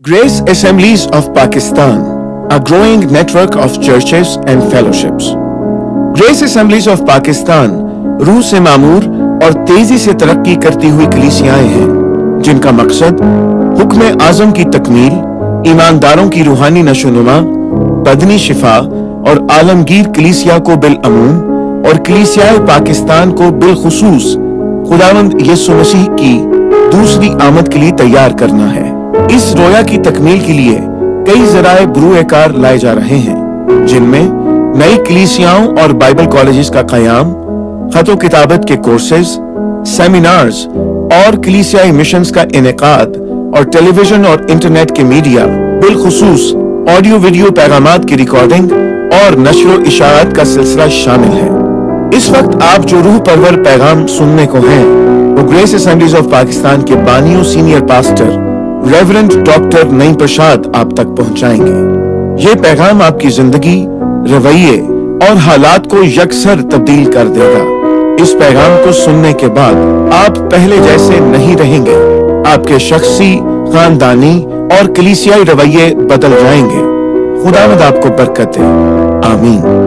Grace Assemblies of Pakistan, a growing network of churches and fellowships. Grace assemblies of Pakistan روح سے معمور اور تیزی سے ترقی کرتی ہوئی کلیسیائیں ہیں جن کا مقصد حکم اعظم کی تکمیل ایمانداروں کی روحانی نشونما، بدنی شفا اور عالمگیر کلیسیا کو بالعموم اور کلیسیائے پاکستان کو بالخصوص خداوند یسو مسیح کی دوسری آمد کے لیے تیار کرنا ہے اس رویا کی تکمیل کے لیے کئی ذرائع بروئے کار لائے جا رہے ہیں، جن میں نئی کلیسیاں اور بائبل کالجز کا قیام، خط و کتابت کے کورسز سیمینارز اور کلیسیائی مشنز کا انعقاد اور ٹیلی ویژن اور انٹرنیٹ کے میڈیا بالخصوص آڈیو ویڈیو پیغامات کی ریکارڈنگ اور نشر و اشاعت کا سلسلہ شامل ہے۔ اس وقت آپ جو روح پرور پیغام سننے کو ہیں، وہ گریس اسمبلیز آف پاکستان کے بانیوں سینئر پاسٹر ریورنڈ ڈاکٹر نئی پرشاد آپ تک پہنچائیں گے۔ یہ پیغام آپ کی زندگی، رویے اور حالات کو یکسر تبدیل کر دے گا۔ اس پیغام کو سننے کے بعد آپ پہلے جیسے نہیں رہیں گے۔ آپ کے شخصی، خاندانی اور کلیسیائی رویے بدل جائیں گے۔ خدا مد آپ کو برکت دے۔ آمین۔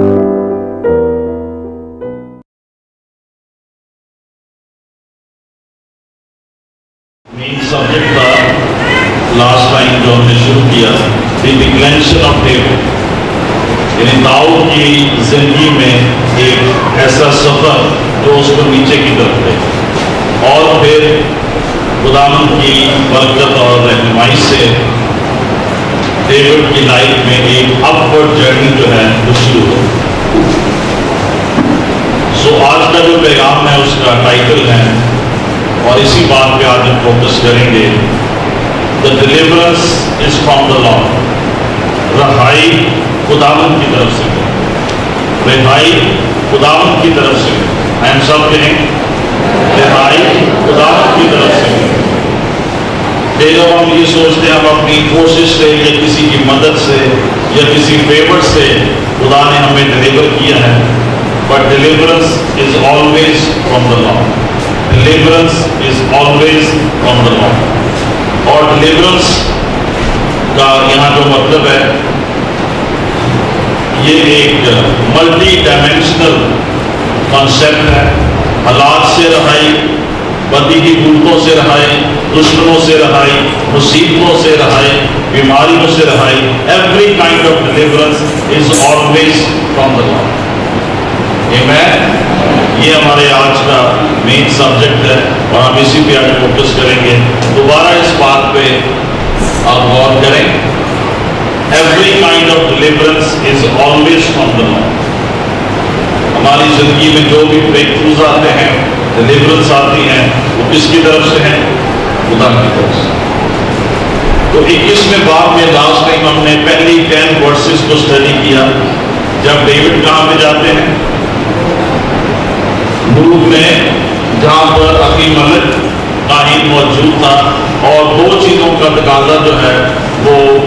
یہ ایک ملٹی ڈائمینشنل کانسیپٹ ہے۔ حالات سے رہائی بدی کی قوتوں سے رہائی، دشمنوں سے رہائی، مصیبتوں سے رہائی، بیماریوں سے رہائی every kind of deliverance is always from the God amen یہ ہمارے آج کا مین سبجیکٹ ہے اور ہم اسی پہ آج فوکس کریں گے۔ دوبارہ اس بات پہ آپ غور کریں۔ Every kind of deliverance is always from the Lord ہماری زندگی میں جو بھی بریک تھروز آتے ہیں ڈلیورنس آتی ہیں، وہ کس کی طرف سے ہیں؟ خدا کی طرف سے۔ تو اکیس میں باپ میں لاسٹ ٹائم ہم نے پہلی ٹین ورسز کو اسٹڈی کیا۔ جب ڈیوڈ کہاں پہ جاتے ہیں؟ گروپ میں، جہاں پر اپنی ملک قائم موجود تھا۔ اور دو چیزوں کا تقاضا جو ہے، وہ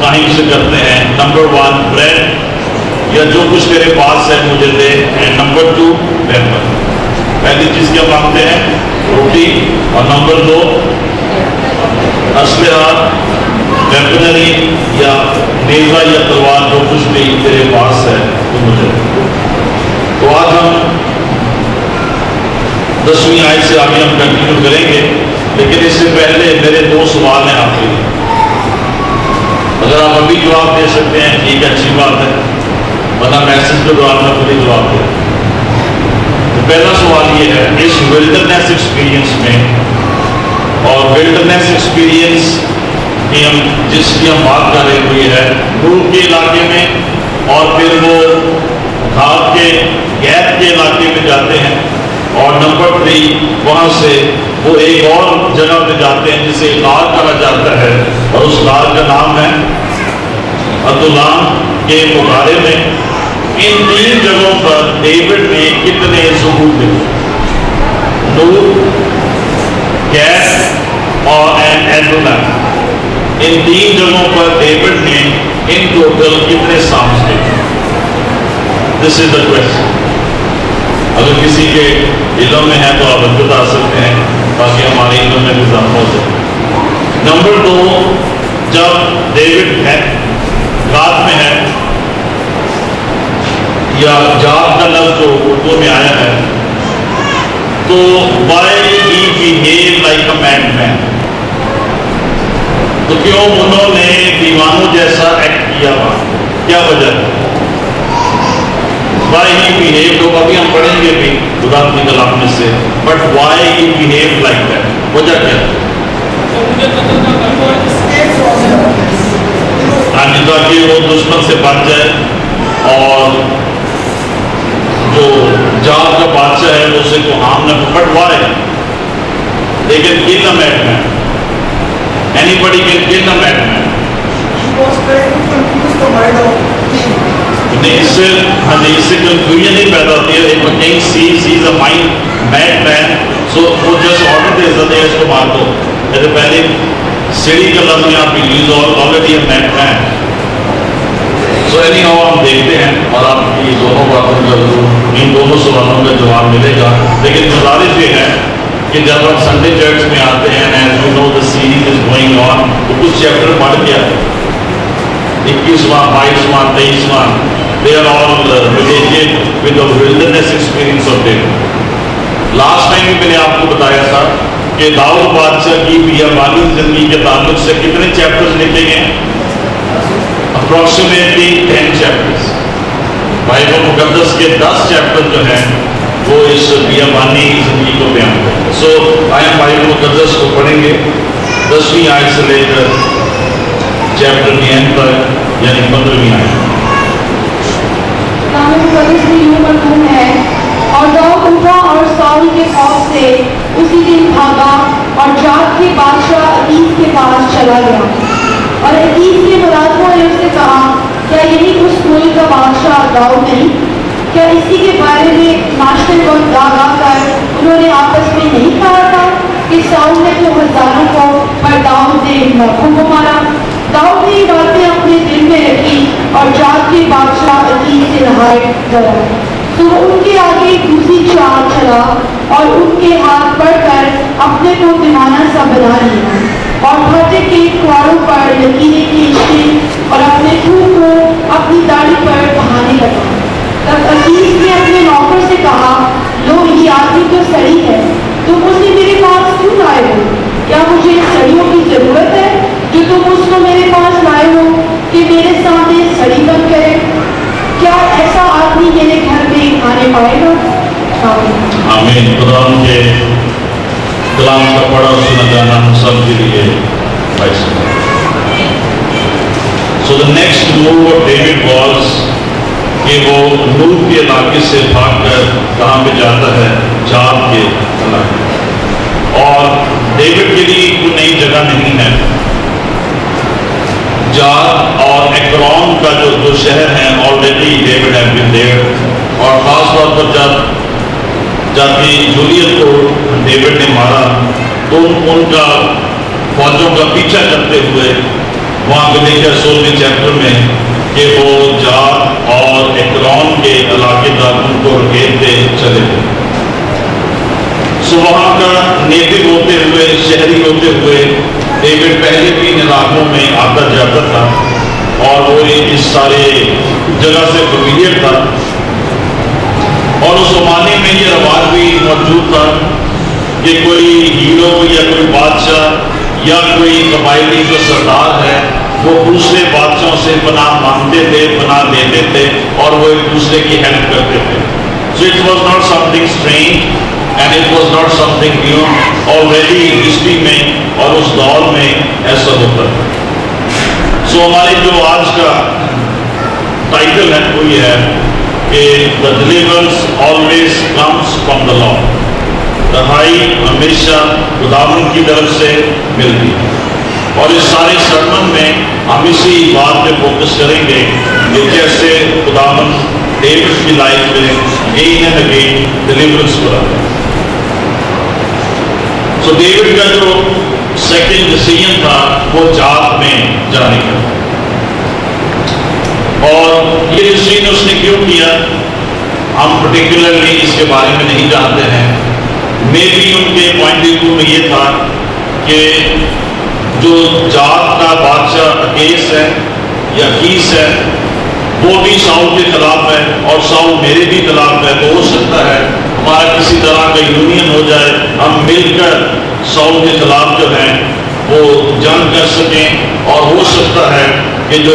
کہیں سے کرتے ہیں. نمبر ون بریڈ یا جو کچھ میرے پاس ہے مجھے دے. اینڈ نمبر ٹو ویپن پہلی چیز کیا مانگتے ہیں؟ روٹی. اور نمبر دو اسلحہ ویپنری یا نیزا یا تلوار جو کچھ بھی تیرے پاس ہے تو مجھے دے. تو آج ہم دسویں آئے سے آگے ہم کنٹینیو کریں گے. لیکن اس سے پہلے میرے دو سوال ہیں آپ کے لیے اگر آپ ابھی جواب دے سکتے ہیں ٹھیک ہے اچھی بات ہے۔ ورنہ میسج کو تو آپ نے خود ہی جواب دے تو پہلا سوال یہ ہے، اس ولڈرنیس ایکسپیرینس میں اور ولڈرنیس ایکسپیرینس کی ہم جس کی ہم بات کر رہے ہوئی ہے دور کے علاقے میں اور پھر وہ گھاٹ کے گیپ کے علاقے میں جاتے ہیں۔ اور نمبر تھری وہاں سے وہ ایک اور جگہ پہ جاتے ہیں جسے غار کہا جاتا ہے اور اس غار کا نام ہے عبداللام کے مقابلے میں۔ ان تین جگہوں پر ڈیوڈ نے کتنے ثبوت دیے؟ نور گیس اور ان تین جگہوں پر ڈیوڈ نے ان ٹوٹل کتنے سامس دیے؟ دس از دا کوشچن اگر کسی کے علم میں ہے تو آپ ان آ بتا سکتے ہیں تاکہ ہمارے علم میں اضافہ ہو سکے۔ نمبر دو جب ڈیوڈ ہے، رات میں ہے، یا جاپ کا لفظ جو اردو میں آیا ہے، تو why he behave like a man man تو کیوں انہوں نے دیوانوں جیسا ایکٹ کیا؟ کیا وجہ ہے؟ وائی ہی بہیو تو ابھی ہم پڑھیں گے بھی خدا کی کلام میں سے. But why he behave like that وجہ کیا؟ ہاں جی تاکہ وہ دشمن سے بچ جائے اور جو جات کا بادشاہ ہے وہ اسے کو ہام نہ بٹ وائے لیکن کن میٹ میں اینی بڑی کن کن میٹ میں نہیں اس سے ہاں سے کنفیوژن نہیں پیدا ہوتی ہے ایک king see see is a mind made man so وہ جسٹ آرڈر دے دیتے ہیں اس کو مار دو. جیسے پہلے سیڑھی کا لفظ یہاں پہ یوز اور already a mad man so anyhow ہم دیکھتے ہیں اور آپ کی دونوں باتوں کا ضرور ان دونوں سوالوں کا جواب ملے گا. لیکن گزارش یہ ہے کہ جب ہم سنڈے چرچ میں آتے ہیں as you know the series is going on تو کچھ چیپٹر پڑھ گیا اکیسواں، بائیسواں، تیئیسواں. They are all related with the wilderness experience of David last time بھی میں نے آپ کو بتایا تھا کہ داؤد بادشاہ کی بیابانی زندگی کے تعلق سے کتنے چیپٹرز لکھے گئے ہیں؟ اپروکسیمیٹلی ٹین چیپٹرز بائبل مقدس کے دس چیپٹر جو ہیں، وہ اس بیابانی زندگی کو بیان کرتے ہیں۔ سو آئیں بائبل مقدس کو پڑھیں گے۔ دسویں آیت سے لے کر چیپٹر کی اینڈ تک یعنی پندرہویں آیت۔ کلام میں یوں مرحوم ہے۔ اور داؤد اٹھا اور ساؤل کے خوف سے اسی دن بھاگا اور جات کے بادشاہ عقیس کے پاس چلا گیا۔ اور عقیس کے ملازموں نے اس سے کہا، کیا یہی اس ملک کا بادشاہ داؤد نہیں؟ کیا اسی کے بارے میں ناشتے کو گا گا کر انہوں نے آپس میں نہیں کہا تھا؟ کہ ساؤل نے تو ہزاروں کو پر داؤد نے لاکھوں کو مارا داؤد نے یہ باتیں اپنے دل میں رکھی اور جات کے بادشاہ عقیس سے نہائے ڈرا تو وہ ان کے آگے دوسری چال چلا اور ان کے ہاتھ پڑھ کر اپنے کو دیوانہ سا بنا لیا اور بھاٹے کے کنواروں پر لکیریں کھینچتے اور اپنے خون کو اپنی داڑھی پر بہانے لگا تب عزیز نے اپنے نوکر سے کہا لو یہ آدمی تو سڑی ہے تم اسے میرے پاس کیوں لائے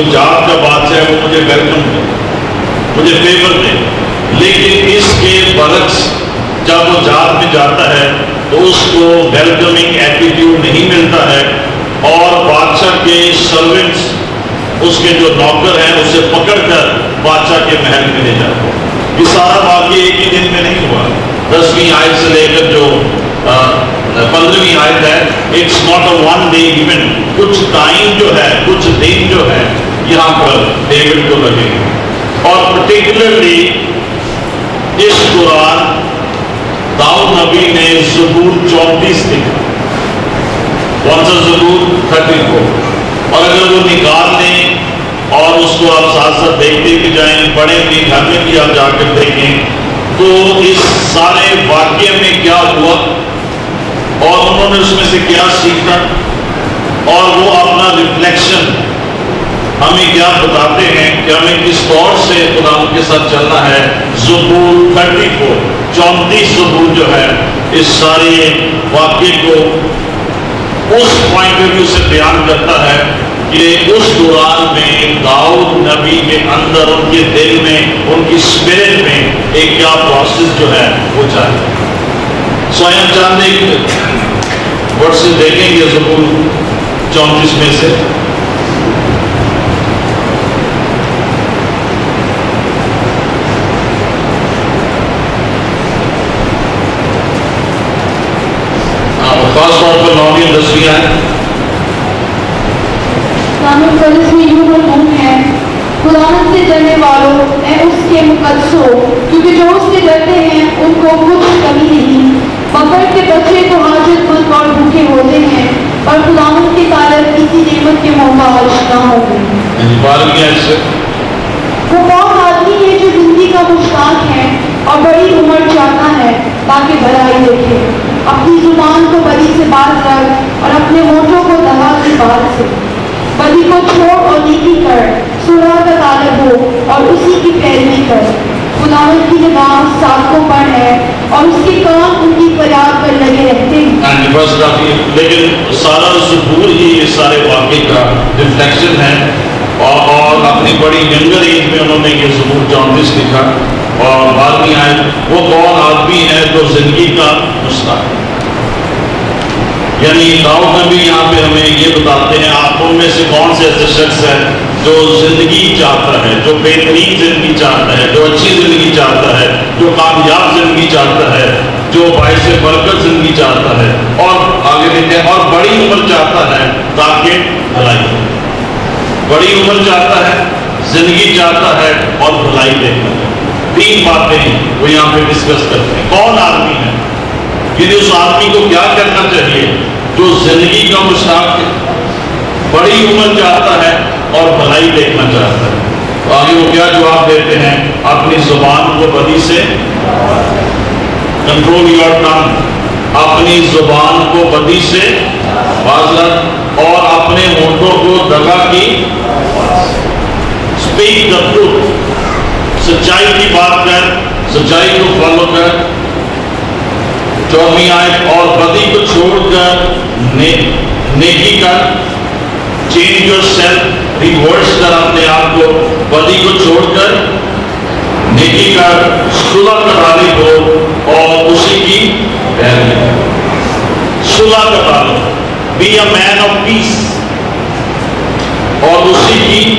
کہ جو جات کا بات ہے، وہ مجھے ویلکم دے مجھے فیور دے۔ لیکن اس کے برعکس جب وہ جات میں جاتا ہے، تو اس کو ویلکمنگ ایٹیٹیوڈ نہیں ملتا ہے۔ اور بادشاہ کے سروینٹس اس کے جو نوکر ہیں، اسے پکڑ کر بادشاہ کے محل میں لے جاتے ہیں۔ یہ سارا واقعہ ایک ہی دن میں نہیں ہوا۔ دسویں آیت سے لے کر جو پندرہویں آیت ہے it's not a one day event کچھ ٹائم جو ہے، کچھ دن جو ہے، یہاں پر ڈیوڈ کو لگے۔ اور پرٹیکولرلی اس دوران داؤ نبی نے زبور چونتیس لکھا کون سا زبور تھرٹی فور اور اگر وہ نکال لیں اور اس کو آپ ساتھ ساتھ دیکھتے بھی جائیں، بڑے بھی گھر میں بھی آپ جا کر دیکھیں، تو اس سارے واقعے میں کیا ہوا؟ اور انہوں نے اس میں سے کیا سیکھا اور وہ اپنا ریفلیکشن ہمیں کیا بتاتے ہیں کہ ہمیں کس طور سے خدا کے ساتھ چلنا ہے؟ زبور تھرٹی فور چونتیس زبور جو ہے، اس سارے واقعے کو اس پوائنٹ آف ویو سے بیان کرتا ہے کہ اس دوران میں داؤد نبی کے اندر، ان کے دل میں، ان کی اسپرٹ میں ایک کیا پروسیس جو ہے، وہ چاہیے سوئم چاند ایک ورڈ دیکھیں گے ضرور چونتیس میں سے۔ ہاں، خاص طور پر نویں دسویں ہے قانون فرض میں یوں مرحوم ہے۔ خداوند سے ڈرنے والوں اے اس کے مقدسو کیونکہ جو اس سے ڈرتے ہیں، ان کو کچھ کمی نہیں۔ بکر کے بچے تو حاجت مند اور بھوکے ہوتے ہیں اور خداوند کے طالب کسی نعمت کے محتاج نہ ہوں گے۔ سے۔ وہ کون آدمی ہے جو زندگی کا مشتاق ہے اور بڑی عمر چاہتا ہے تاکہ بھلائی دیکھے۔ اپنی زبان کو بدی سے باز رکھ اور اپنے ہونٹوں کو دہا کی بات سے۔ بدی کو چھوڑ اور نیکی کر سورہ کا طالب ہو اور اسی کی پیروی کر۔ خداوند کی نگاہ ساتھوں پر ہے اور اس کے کام ان کی فریاد پر لگے رہتے ہیں۔ ہاں جی، بس کافی لیکن سارا ظہور ہی یہ سارے واقعے کا ریفلیکشن ہے۔ اور اپنی بڑی ینگر ایج میں انہوں نے یہ ظہور چونتیس لکھا۔ اور بعد میں آئے وہ کون آدمی ہے جو زندگی کا مستق ہے یعنی داؤد نبی یہاں پہ ہمیں یہ بتاتے ہیں، آپ ان میں سے کون سے ایسے شخص ہے جو زندگی چاہتا ہے، جو بہترین زندگی چاہتا ہے، جو اچھی زندگی چاہتا ہے، جو کامیاب زندگی چاہتا ہے، جو باعث برکت زندگی چاہتا ہے اور آگے دیکھتے ہیں، اور بڑی عمر چاہتا ہے تاکہ بھلائی ہو۔ بڑی عمر چاہتا ہے، زندگی چاہتا ہے اور بھلائی دیکھتا تین باتیں وہ یہاں پہ ڈسکس کرتے ہیں۔ کون آدمی ہے؟ یعنی اس آدمی کو کیا کرنا چاہیے؟ جو زندگی کا مشتاق ہے، بڑی عمر چاہتا ہے اور بھلائی دیکھنا چاہتا ہے۔ تو آگے وہ کیا جواب دیتے ہیں؟ اپنی زبان کو بدی سے کنٹرول یور ٹنگ اپنی زبان کو بدی سے بازلت اور اپنے ہونٹوں کو دگا کی اسپیک دا ٹروتھ سچائی کی بات کر، سچائی کو فالو کر۔ چودہویں آیت اور بدی کو چھوڑ کر نیکی کر چینج یور سیلف ریورس کر اپنے آپ کو بدی کو چھوڑ کر نیکی کر، صلح کا طالب ہو اور اسی کی پیروی کر صلح کا طالب be a main of peace اور اسی کی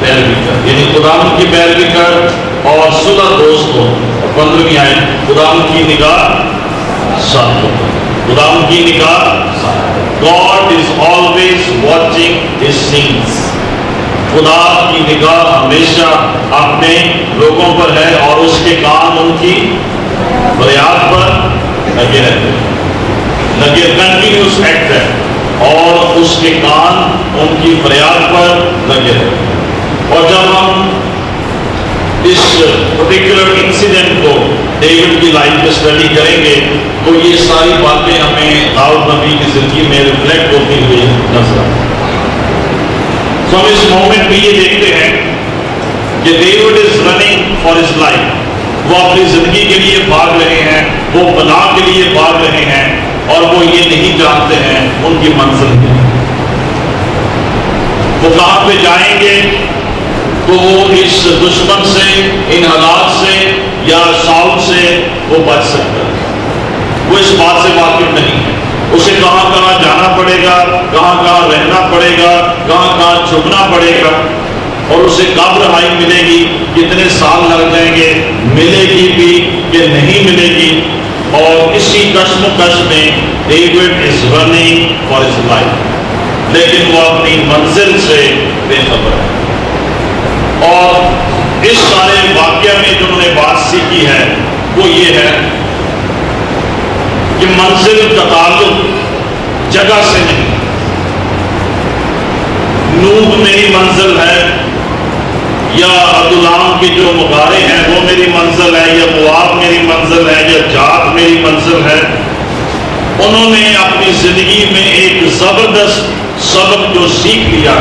پیروی کر۔ یعنی خداون کی پیروی کر اور صلح دوست ہو پندرہویں آئے خداون کی نگاہ ساتھ ہو کی نگاہ۔ God is always watching his things خدا کی نگاہ ہمیشہ اپنے لوگوں پر ہے اور اس کے کام ان کی فریاد پر لگے رہتے ہیں۔ لگے کنٹینیوس ایکٹ ہے اور اس کے کام ان کی فریاد پر لگے رہتے ہیں۔ اور جب ہم اس پرٹیکولر انسیڈنٹ کو ڈیوڈ کی لائف میں اسٹڈی کریں گے تو یہ ساری باتیں ہمیں داؤد نبی کی زندگی میں ریفلیکٹ ہوتی ہوئی نظر آئیں تو ہم اس مومنٹ میں یہ دیکھتے ہیں کہ David is running for his life وہ اپنی زندگی کے لیے بھاگ رہے ہیں وہ بنا کے لیے بھاگ رہے ہیں اور وہ یہ نہیں جانتے ہیں ان کی منزل کے وہ کہاں پہ جائیں گے تو وہ اس دشمن سے، ان حالات سے یا ساؤتھ سے وہ بچ سکتا ہے۔ وہ اس بات سے واقف نہیں ہے۔ اسے کہاں کہاں جانا پڑے گا، کہاں کہاں رہنا پڑے گا، کہاں کہاں چھپنا پڑے گا۔ اور اسے کب رہائی ملے گی، کتنے سال لگ جائیں گے، ملے گی بھی کہ نہیں ملے گی۔ اور اسی کشم کش میں David is running for his life. لیکن وہ اپنی منزل سے بے خبر ہے۔ اس سارے واقعہ میں جو انہوں نے بات سیکھی ہے، وہ یہ ہے کہ منزل کا تعلق جگہ سے نہیں۔ نوب میری منزل ہے یا عبدالعام کے جو مغارے ہیں، وہ میری منزل ہے یا مواب میری منزل ہے یا جات میری منزل ہے۔ انہوں نے اپنی زندگی میں ایک زبردست سبق جو سیکھ لیا،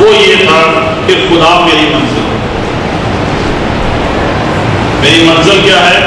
وہ یہ تھا کہ خدا میری منزل ہے۔ میری منزل کیا ہے؟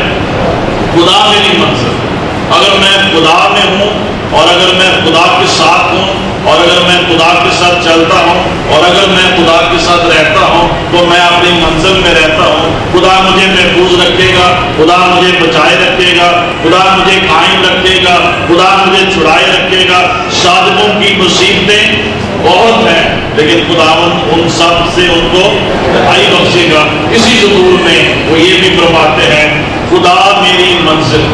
خدا میری منزل۔ اگر میں خدا میں ہوں اور اگر میں خدا کے ساتھ ہوں اور اگر میں خدا کے ساتھ چلتا ہوں اور اگر میں خدا کے ساتھ رہتا ہوں تو میں اپنی منزل میں رہتا ہوں۔ خدا مجھے محفوظ رکھے گا، خدا مجھے بچائے رکھے گا، خدا مجھے قائم رکھے گا، خدا مجھے چھڑائے رکھے گا۔ صادقوں کی مصیبتیں بہت ہیں، لیکن خدا ان سب سے ان کو رہائی بخشے گا۔ اسی ضرور میں وہ یہ بھی فرماتے ہیں، خدا میری منزل۔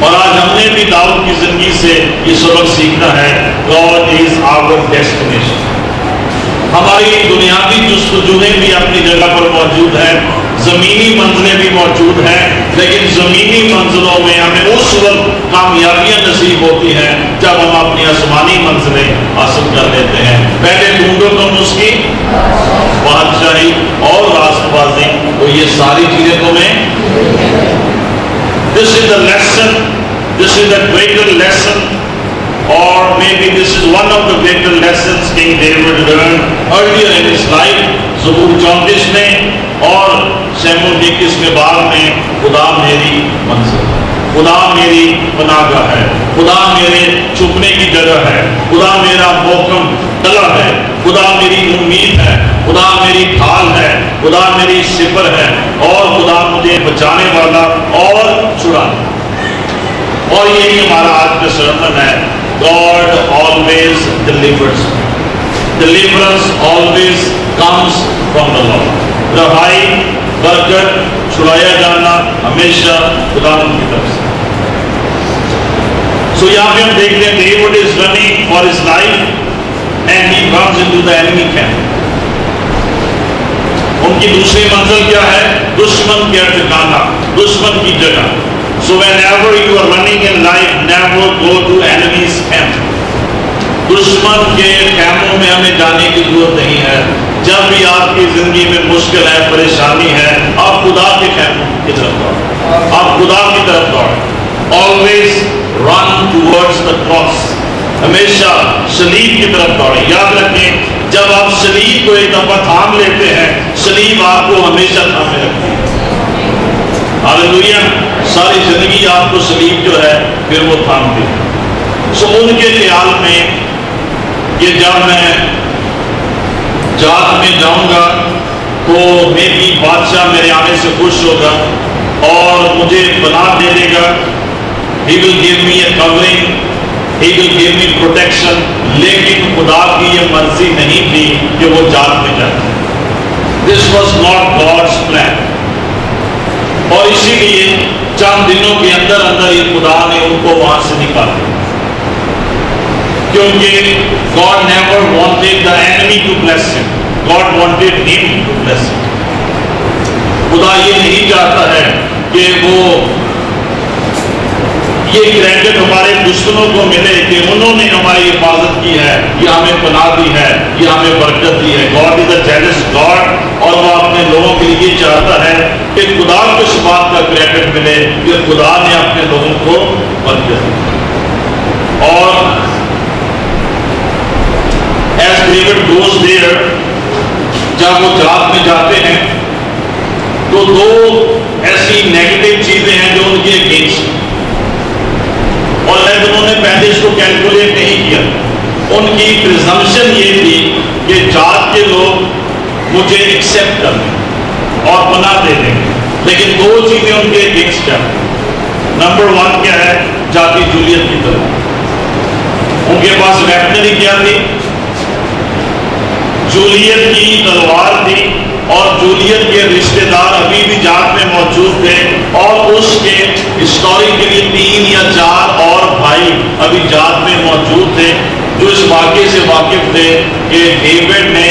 اور آج ہم نے بھی داؤد کی زندگی سے یہ سبق سیکھنا ہے گاڈ از آور ڈیسٹینیشن ہماری دنیاوی جستجویں بھی اپنی جگہ پر موجود ہیں، زمینی منزلیں بھی موجود ہیں، لیکن زمینی منزلوں میں ہمیں اس وقت کامیابیاں نصیب ہوتی ہیں جب ہم اپنی آسمانی منزلیں حاصل کر لیتے ہیں۔ پہلے ڈھونڈو تم اس کی بادشاہی اور راست بازی تو یہ ساری چیزیں تمہیں This is the lesson, this is the greater lesson, or maybe this is one of the greater lessons King David learned earlier in his life. زبور چونتیس میں اور سیمون اکیس کے بعد میں خدا میری منزل خدا میری پناہ گاہ ہے۔ خدا میرے چھپنے کی جگہ ہے۔ خدا میرا محکم تلا ہے۔ خدا میری امید ہے۔ خدا میری ڈھال ہے۔ خدا میری سفر ہے۔ اور خدا مجھے بچانے والا اور چھڑا اور یہی ہمارا آج کا سرمن ہے۔ God always delivers deliverance always comes from the Lord رہائی، برکت، چھڑایا جانا ہمیشہ خدا کی طرف سے۔ سو یہاں پہ ہم دیکھتے ہیں David is running for his life and he comes into the enemy camp in کی دوسری منزل کیا ہے؟ دشمن کے ٹھکانا دشمن کی جگہ۔ So whenever you are running in life never go to enemies camp دشمن کے کیمپوں میں ہمیں جانے کی ضرورت نہیں ہے۔ جب بھی آپ کی زندگی میں مشکل ہے، پریشانی ہے، آپ خدا کے کیمپوں کی طرف دوڑ آپ خدا کی طرف دوڑ always run towards the cross ہمیشہ سلیب کی طرف دوڑے یاد رکھیں، جب آپ سلیب کو ایک دفعہ تھام لیتے ہیں سلیب آپ کو ہمیشہ تھامے رکھتی ہے۔ ساری زندگی آپ کو سلیب جو ہے، پھر وہ تھامتی ہے۔ سو ان کے خیال میں کہ جب میں جات میں جاؤں گا تو میری بادشاہ میرے آنے سے خوش ہوگا اور مجھے بنا دے دے گا۔ He will give me a covering He will give me protection لیکن خدا کی یہ مرضی نہیں تھی کہ وہ جات میں جائے۔ This was not God's plan اور اسی لیے چند دنوں کے اندر اندر ہی خدا نے ان کو وہاں سے نکالا۔ کیونکہ God never wanted the enemy to bless him. God wanted him to bless him. خدا یہ نہیں چاہتا ہے کہ وہ یہ کریڈٹ ہمارے دشمنوں کو ملے کہ انہوں نے ہماری حفاظت کی ہے، یہ ہمیں پناہ دی ہے، یہ ہمیں برکت دی ہے۔ God is a jealous God اور وہ اپنے لوگوں کے لیے چاہتا ہے کہ خدا کو اس بات کا کریڈٹ ملے کہ خدا نے اپنے لوگوں کو برکت دی۔ اور ایز ڈیوڈ گوز دیئر جب وہ جات میں جاتے ہیں تو دو ایسی نیگیٹو چیزیں ہیں جو ان کے اگینسٹ اور لیکن انہوں نے پہلے اس کو کیلکولیٹ نہیں کیا۔ ان کی پرزمپشن یہ تھی کہ جات کے لوگ مجھے ایکسپٹ کر دیں اور بنا دے دیں۔ لیکن دو چیزیں ان کے اگینسٹ ہیں۔ نمبر ون کیا ہے؟ جاتی جولیت کی طرف۔ ان کے پاس ویپنری کیا تھی؟ جولیت کی تلوار تھی اور جولیت کے رشتہ دار ابھی بھی جات میں موجود تھے اور اس کے ہسٹوریکلی تین یا چار اور بھائی ابھی جات میں موجود تھے جو اس واقعے سے واقف تھے کہ ڈیوڈ نے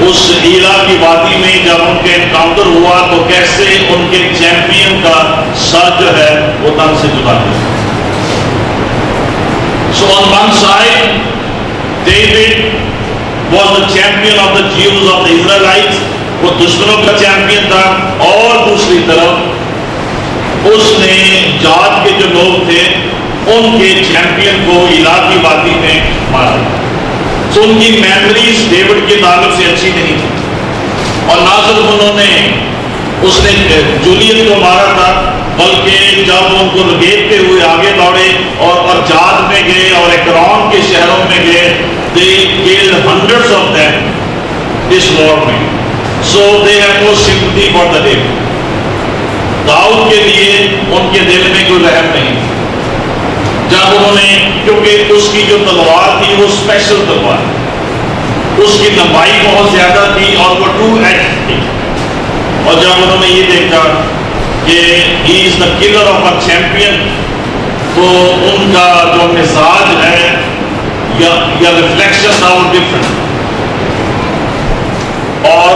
اس ایلا کی وادی میں جب ان کے انکاؤنٹر ہوا تو کیسے ان کے چیمپئن کا سر جو ہے وہ تن سے جدا دیا so on one side David was the champion of the Jews of the Israelites وہ دشمنوں کا چیمپئن تھا اور دوسری طرف اس نے جات کے جو لوگ تھے، ان کے چیمپئن کو علاقی وادی میں مارا۔ تو ان کی میموریز ڈیوڈ کے تعلق سے اچھی نہیں تھی۔ اور نہ صرف انہوں نے اس نے جولیت کو مارا تھا، بلکہ جب ان کو لگیٹتے ہوئے آگے دوڑے اور اور جاد میں گئے اور اکرام کے شہروں میں گئے، they killed hundreds of them this war میں. So they have no sympathy for the day داؤد کے لیے ان کے دل میں کوئی رحم نہیں. جب انہوں نے، کیونکہ اس کی جو تلوار تھی وہ اسپیشل تلوار، اس کی لمبائی بہت زیادہ تھی اور وہ ٹو ایکٹ تھی۔ اور جب انہوں نے یہ دیکھا کہ he is the killer of a champion تو ان کا جو مزاج ہے، یا ریفلیکشن تھا وہ ڈفرنٹ اور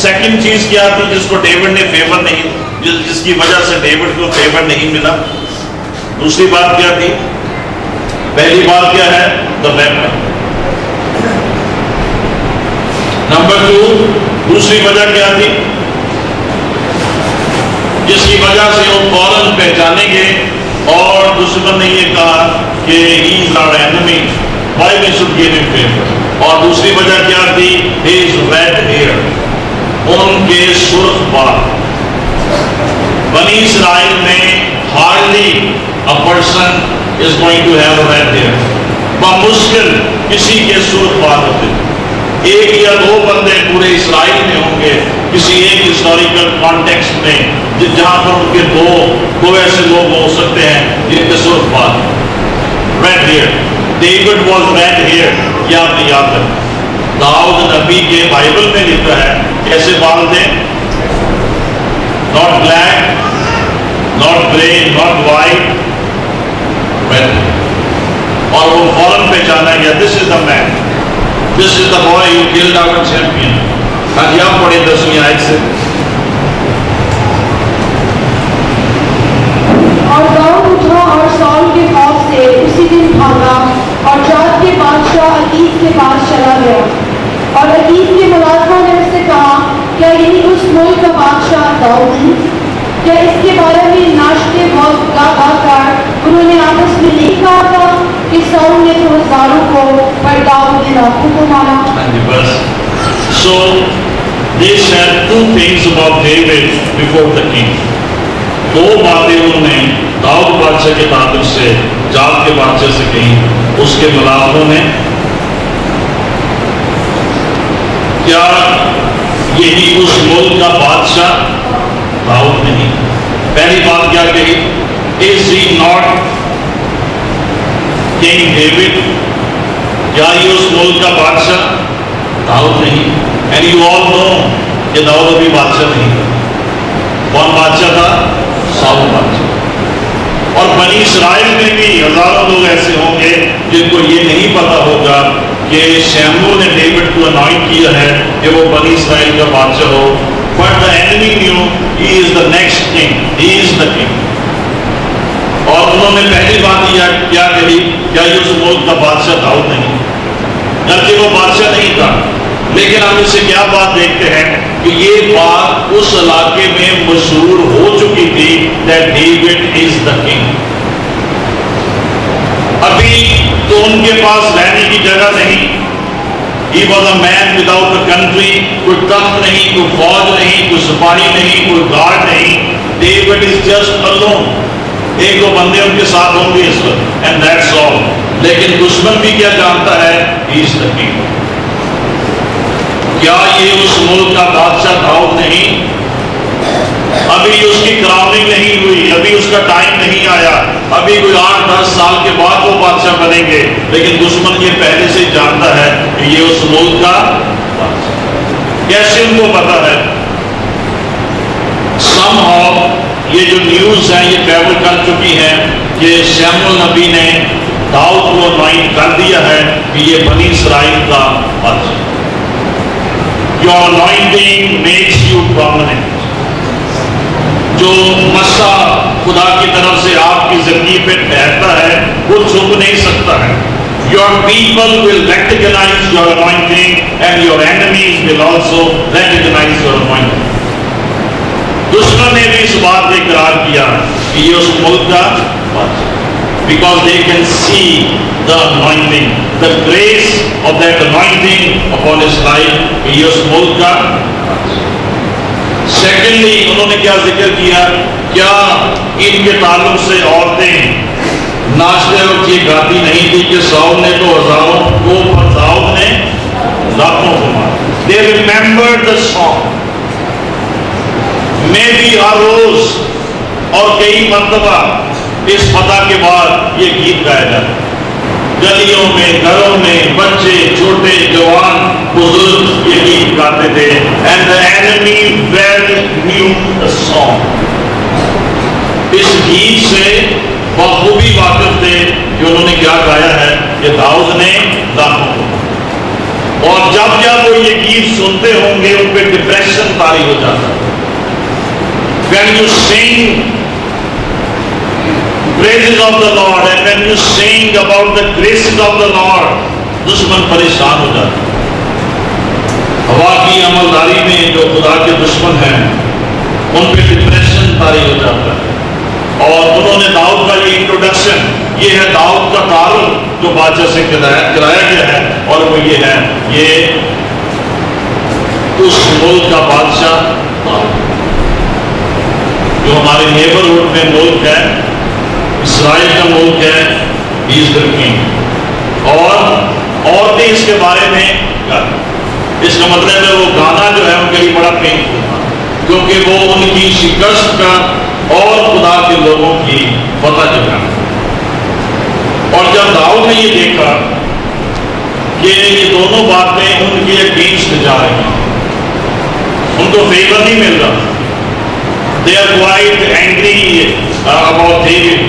سیکنڈ چیز کیا تھی جس کو ڈیوڈ نے فیور نہیں جس جس کی وجہ سے ڈیوڈ کو فیور نہیں ملا؟ دوسری بات کیا تھی؟ پہلی بات کیا ہے؟ دا ویپن نمبر ٹو دوسری وجہ کیا تھی؟ جس کی وجہ سے وہ فوراً پہچانے گے اور دشمن نے یہ کہا کہ he our enemy why we should give him favour اور دوسری وجہ کیا تھی? ہیز ریڈ ہیئر ان کے سرخ بال. بنی اسرائیل میں hardly a person is going to have a red hair. بمشکل کسی کے سرخ بال ہوتے. تھے ایک یا دو بندے پورے اسرائیل میں ہوں گے، کسی ایک ہسٹوریکل کانٹیکس میں، جہاں پر ان کے دو دو ایسے لوگ ہو سکتے ہیں جن کے سرخ بال red hair David was red hair کیا آپ نے یاد کر داؤد نبی کے بائبل میں لکھا ہے، کیسے بال تھے not black not grey not white اور وہ فوراً پہچانا گیا this is the man this is the boy you killed our champion ہاں جی آپ پڑھے دسویں آئے سے اور داؤد اٹھا اور سال کے خوف سے اسی دن بھاگا اور جات کے بادشاہ عقیس کے پاس چلا گیا۔ اور عقیس کے ملازمہ نے اس سے کہا، کیا یہی اس ملک کا بادشاہ داؤد نہیں کیا اس کے بارے میں ناشتے وقت گا گا کر انہوں نے آپس میں نہیں کہا تھا؟ کہ ساؤل نے تو ہزاروں کو پر داؤد نے لاکھوں کو مارا بس سو they said two things about David before the king. دو باتیں انہوں نے داؤد بادشاہ کے تعلق سے جات کے بادشاہ سے کہیں، اس کے ملاقوں نے کیا یہی اس ملک کا بادشاہ؟ داؤد نہیں۔ پہلی بات کیا کہی is he not king David کیا یہ اس ملک کا بادشاہ، داؤد نہیں۔ اینڈ یو آل نو کہ داؤد ابھی بادشاہ نہیں تھا کون بادشاہ تھا؟ ساؤ بادشاہ۔ اور بنی اسرائیل میں بھی ہزاروں لوگ ایسے ہوں گے جن کو یہ نہیں پتا ہوگا کہ شیمو نے ڈیوڈ کو انوائٹ کیا ہے کہ وہ بنی اسرائیل کا بادشاہ ہو۔ But the enemy knew he is the next king he is the king انہوں نے پہلی بات یہ کیا کہی کیا یہ اس ملک کا بادشاہ داؤد نہیں جبکہ وہ بادشاہ نہیں تھا۔ لیکن ہم اس سے کیا بات دیکھتے ہیں کہ یہ بات اس علاقے میں مشہور ہو چکی تھی that David is the king ابھی تو ان کے پاس رہنے کی جگہ نہیں۔ He was a man without a country, کوئی تخت نہیں کوئی فوج نہیں کوئی سپاہی نہیں کوئی گارڈ نہیں۔ ڈیوڈ از جسٹ alone ایک دو بندے ان کے ساتھ ہوں گے اس وقت اینڈ دیٹس آل لیکن دشمن بھی کیا جانتا ہے؟ ہی از دا کیا یہ اس ملک کا بادشاہ داؤد نہیں؟ ابھی اس کی کراؤننگ نہیں ہوئی، ابھی اس کا ٹائم نہیں آیا۔ ابھی کوئی آٹھ دس سال کے بعد وہ بادشاہ بنیں گے۔ لیکن دشمن یہ پہلے سے جانتا ہے کہ یہ اس ملک کا بادشاہ کیسے ان کو پتا ہے؟ سم ہاؤ یہ جو نیوز ہے یہ ٹریول کر چکی ہے کہ شیم النبی نے داؤد کو نوائن کر دیا ہے کہ یہ بنی اسرائیل کا بادشاہ your anointing makes you permanent جو مسا خدا کی طرف سے آپ کی زندگی پہ ٹھہرتا ہے، وہ چھپ نہیں سکتا ہے۔ Your people will recognise your anointing and your enemies will also recognise your anointing دشمن نے بھی اس بات پہ اقرار کیا کہ یہ اس ملک کا because they can see the anointing the grace of that anointing upon his life کہ یہ اس ملک کا سیکنڈلی انہوں نے کیا ذکر کیا؟ کیا ان کے تعلق سے عورتیں ناچتے وقت یہ گاتی نہیں تھی کہ ساؤد نے تو ہزاروں کو پر داؤد نے لاکھوں کو مارا۔ دے ریمبر دا سانگ میں بھی ہر روز اور کئی مرتبہ اس فتح کے بعد یہ گیت گایا جاتا گلیوں میں، گھروں میں، بچے، چھوٹے، جوان، بزرگ یہ گیت گاتے تھے۔ And the enemy well knew song اس گیت سے بخوبی واقف تھے کہ انہوں نے کیا گایا ہے کہ داؤد نے لاکھوں اور جب جب وہ یہ گیت سنتے ہوں گے، ان پہ ڈپریشن تاری ہو جاتا ہے۔ When you sing. Praises of the Lord and when you sing about the graces of the Lord. دشمن پریشان ہو جاتا ہوا کی عملداری میں جو خدا کے دشمن ہیں ان پہ ڈپریشن تاری ہو جاتا ہے اور انہوں نے داؤد کا یہ انٹروڈکشن یہ ہے داؤد کا تعارف جو بادشاہ سے کرایا گیا ہے اور وہ یہ ہے یہ اس ملک کا بادشاہ جو ہمارے نیبرہڈ میں ملک ہے اسرائیل کا ملک ہے، بیس کنگ اور عورتیں اس کے بارے میں اس کا مطلب ہے وہ گانا جو ہے، ان کے لیے بڑا پین تھا۔ کیونکہ وہ ان کی شکست کا اور خدا کے لوگوں کی فتح جگہ اور جب داؤد نے یہ دیکھا کہ یہ دونوں باتیں ان کے اگینسٹ جا رہی ہیں، ان کو فیور نہیں مل رہا۔ They are quite angry uh, about David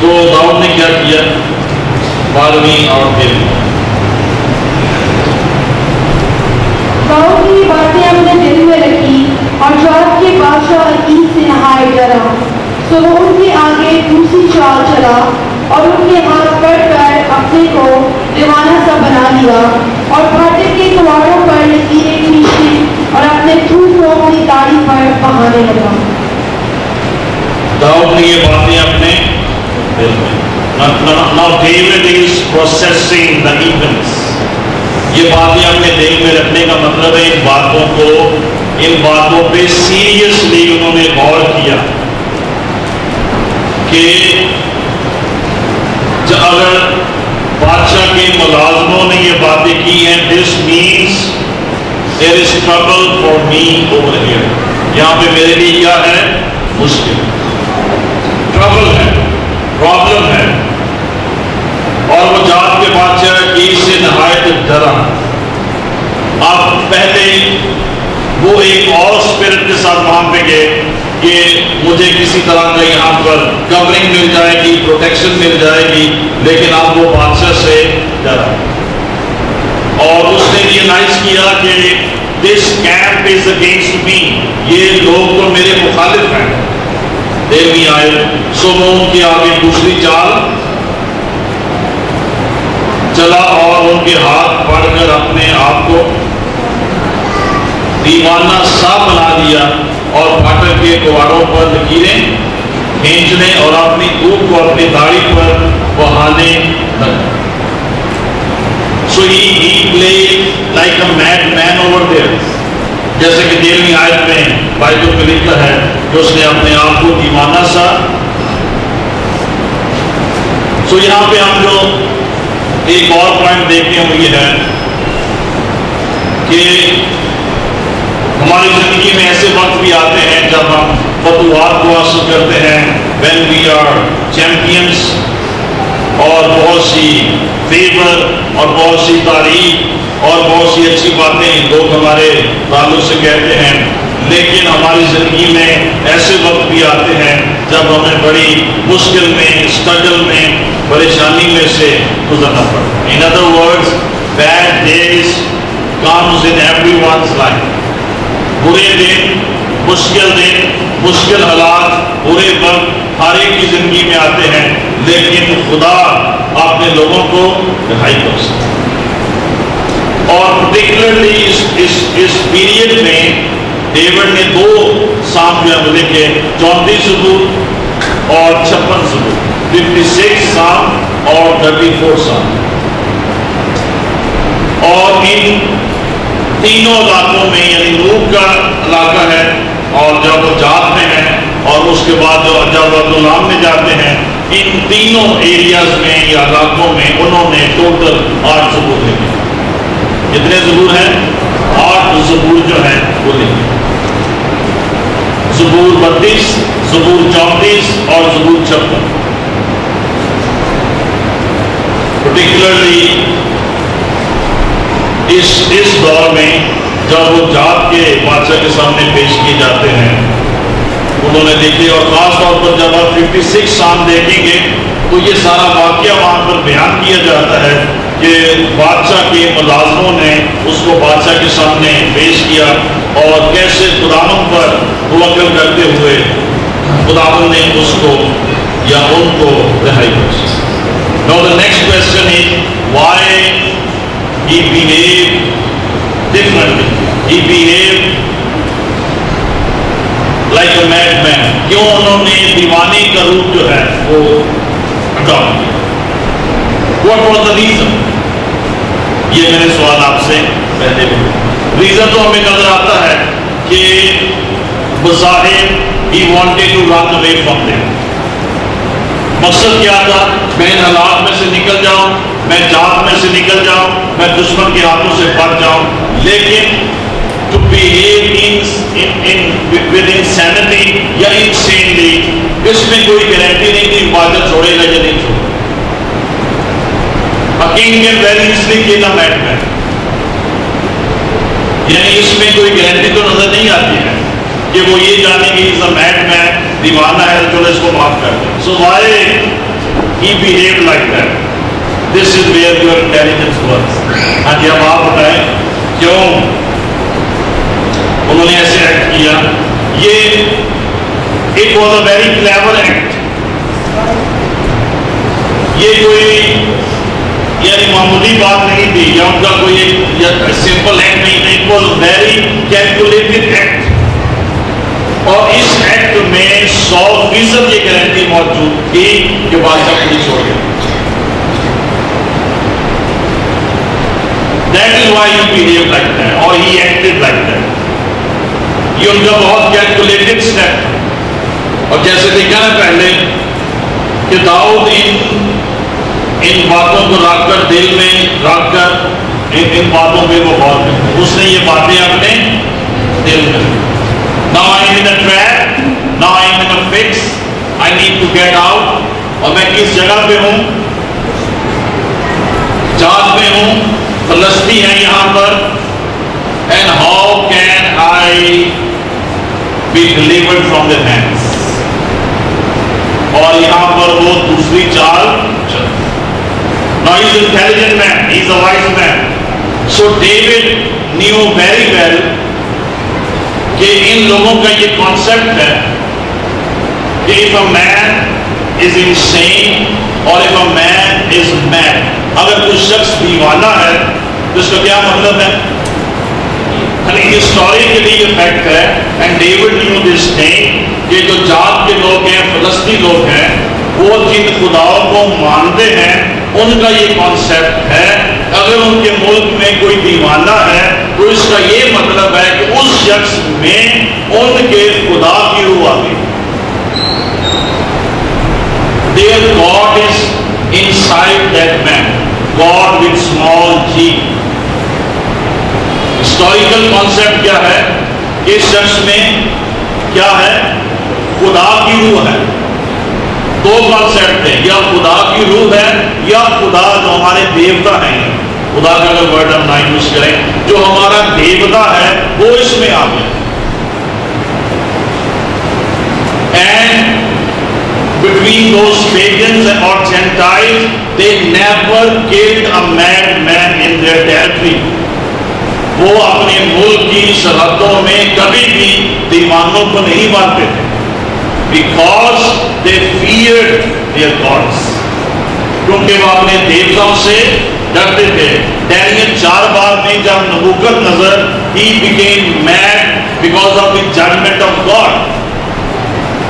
تو داؤد نے کیا کیا؟ بارہویں اور دل داؤد کی باتیں اپنے دل میں رکھی اور جات کے بادشاہ عقیل سے نہائے ڈرا۔ تو وہ ان کے آگے دوسری چال چلا اور ان کے ہاتھ پڑھ کر اپنے کو دیوانہ سا بنا لیا اور پھاٹک کے کواڑوں پر لکیریں کھینچنے اور اپنے تھوک کو اپنی داڑھی پر بہانے لگا۔ داؤد نے یہ باتیں اپنے دل میں Now David is processing the events. یہ باتیں اپنے دل میں رکھنے کا مطلب ہے ان باتوں کو ان باتوں پہ سیریسلی انہوں نے غور کیا کہ اگر بادشاہ کے ملازموں نے یہ باتیں کی ہیں this means there is trouble for me over here یہاں پہ میرے لیے کیا ہے مشکل ٹربل ہے پرابلم ہے اور وہ جات کے بادشاہ کی سے نہایت ڈرا آپ پہلے وہ ایک اور اسپرٹ کے ساتھ وہاں پہ گئے کہ مجھے کسی طرح کا یہاں پر کورنگ مل جائے گی پروٹیکشن مل جائے گی لیکن آپ وہ بادشاہ سے ڈرا اور اس نے ریئلائز کیا کہ دس کیمپ از اگینسٹ می یہ لوگ تو میرے مخالف ہیں دیر بھی آئے سو ان کے آگے دوسری چال چلا اور ان کے ہاتھ پڑھ کر اپنے آپ کو دیوانہ سا بنا دیا اور پھاٹک کے کواڑوں پر لکیریں کھینچنے اور اپنی دھوپ کو اپنی داڑھی پر بہانے لگا So he, he played like a madman over there. جیسے کہ تیرہویں آیت میں بائبل میں لکھا ہے کہ اس نے اپنے آپ کو دیوانہ سا۔ سو یہاں پہ ہم جو ایک اور پوائنٹ دیکھتے ہیں وہ یہ ہے کہ ہماری زندگی میں ایسے وقت بھی آتے ہیں جب ہم فتوحات کو حاصل کرتے ہیں۔ وین وی آر چیمپئنس اور بہت سی فیور اور بہت سی تعریف اور بہت سی اچھی باتیں لوگ ہمارے تعلق سے کہتے ہیں۔ لیکن ہماری زندگی میں ایسے وقت بھی آتے ہیں جب ہمیں بڑی مشکل میں اسٹرگل میں، پریشانی میں سے گزرنا پڑتا ہے۔ In other words bad days comes in everyone's life برے دن، مشکل مشکل حالات برے وقت ہر ایک کی زندگی میں آتے ہیں، لیکن خدا اپنے لوگوں کو رہائی کر سکتا اور پرٹیکولرلی اس اس اس پیریڈ میں ڈیوڈ نے دو سام جو ہے لکھے چونتیس ثبوت اور چھپن ثبوت ففٹی سکس سام اور تھرٹی فور سام اور ان تینوں علاقوں میں یعنی نوب کا علاقہ ہے اور جب وہ جات میں ہے اور اس کے بعد جو جب عبداللام میں جاتے ہیں، ان تینوں ایریاز میں یا علاقوں میں انہوں نے ٹوٹل آٹھ زبور لکھے کتنے زبور ہیں؟ آٹھ زبور جو ہیں وہ لکھے زبور بتیس زبور چونتیس اور زبور چھپن۔ پرٹیکولرلی اس اس دور میں جب وہ جات کے بادشاہ کے سامنے پیش کیے جاتے ہیں، انہوں نے دیکھے اور خاص طور پر جب آپ ففٹی سکس سام دیکھیں گے، تو یہ سارا واقعہ وہاں پر بیان کیا جاتا ہے کہ بادشاہ کے ملازموں نے اس کو بادشاہ کے سامنے پیش کیا اور کیسے خداون پر توکل کرتے ہوئے خداون نے اس کو یا ان کو رہائی بخشی۔ Now the next question is why he behaved differently. He behaved like a madman. کیوں انہوں نے دیوانی کا روپ جو ہے وہ اڈاپٹ کیا What was the reason? یہ میرے سوال آپ سے پہلے بھی ریزن تو ہمیں نظر آتا ہے کہ بظاہر he wanted to run away from them. مقصد کیا تھا میں ان حالات میں سے نکل جاؤں میں جات میں سے نکل جاؤں، میں دشمن کے ہاتھوں سے بچ جاؤں۔ لیکن ٹو بہیو ود انسینٹی یا انسینلی اس میں کوئی گارنٹی نہیں کہ عبادت چھوڑے گا یا نہیں چھوڑے A king can very easily kill a یعنی اس میں کوئی گارنٹی تو نظر نہیں آتی ہے کہ وہ یہ جانے گی از اے میڈ دیوانہ ہے چلو اس کو معاف کر دیں۔ So why he behave like that this is where your intelligence works ہاں جی اب آپ بتائیں کیوں انہوں نے ایسے ایکٹ کیا یہ it was a very clever act یہ کوئی یعنی معمولی بات نہیں تھی یا ان کا کوئی سمپل ایکٹ نہیں تھا it was very calculated act اور اس ایکٹ میں سو فیصد یہ گارنٹی موجود تھی کہ بادشاہ پولیس ہو گیا that is why you behave like that اور ہی ایکٹڈ لائک دیٹ یہ ان کا بہت کیلکولیٹڈ اسٹیپ اور جیسے دیکھا نا پہلے کہ داؤد ان ان باتوں کو رکھ کر دل میں رکھ کر ان ان باتوں پہ وہ غور کرتے اس نے یہ باتیں اپنے دل میں Now I am in a trap. Now I am in a fix. I need to get out. اور میں کس جگہ پہ ہوں جان میں ہوں فلسطی ہے یہاں پر and how can I be delivered from the hands اور یہاں پر وہ دوسری چال نا intelligent man is a wise man so David knew very well کہ ان لوگوں کا یہ کانسیپٹ ہے کہ اف اے مین از ان سین اور اف اے مین از مین اگر کوئی شخص دیوانہ ہے تو اس کا کیا مطلب ہے؟ یعنی ہسٹوریکلی یہ فیکٹ ہے and David knew this thing کہ جو جات کے لوگ ہیں فلسطی لوگ ہیں، وہ جن خداؤں کو مانتے ہیں، ان کا یہ کانسیپٹ ہے، اگر ان کے ملک میں کوئی دیوانہ ہے، تو اس کا یہ مطلب ہے کہ اس شخص میں ان کے خدا کی روح آتی there God is inside that man God with small g historical concept کیا ہے کہ اس شخص میں کیا ہے خدا کی روح ہے دو کانسیپٹ ہیں یا خدا کی روح ہے یا خدا جو ہمارے دیوتا ہیں خدا کا اگر ورڈ ہم نہ یوز کریں جو ہمارا دیوتا ہے وہ اس میں آ گیا اینڈ بٹوین دوز پیگنز اور gentile they never killed a man man in their territory وہ اپنے ملک کی سرحدوں میں کبھی بھی دیوانوں کو نہیں مارتے تھے because they fear their gods کیونکہ وہ اپنے دیوتاؤں سے ڈرتے تھے۔ ڈینیل چار بار میں جب Nebuchadnezzar he became mad because of the judgement of God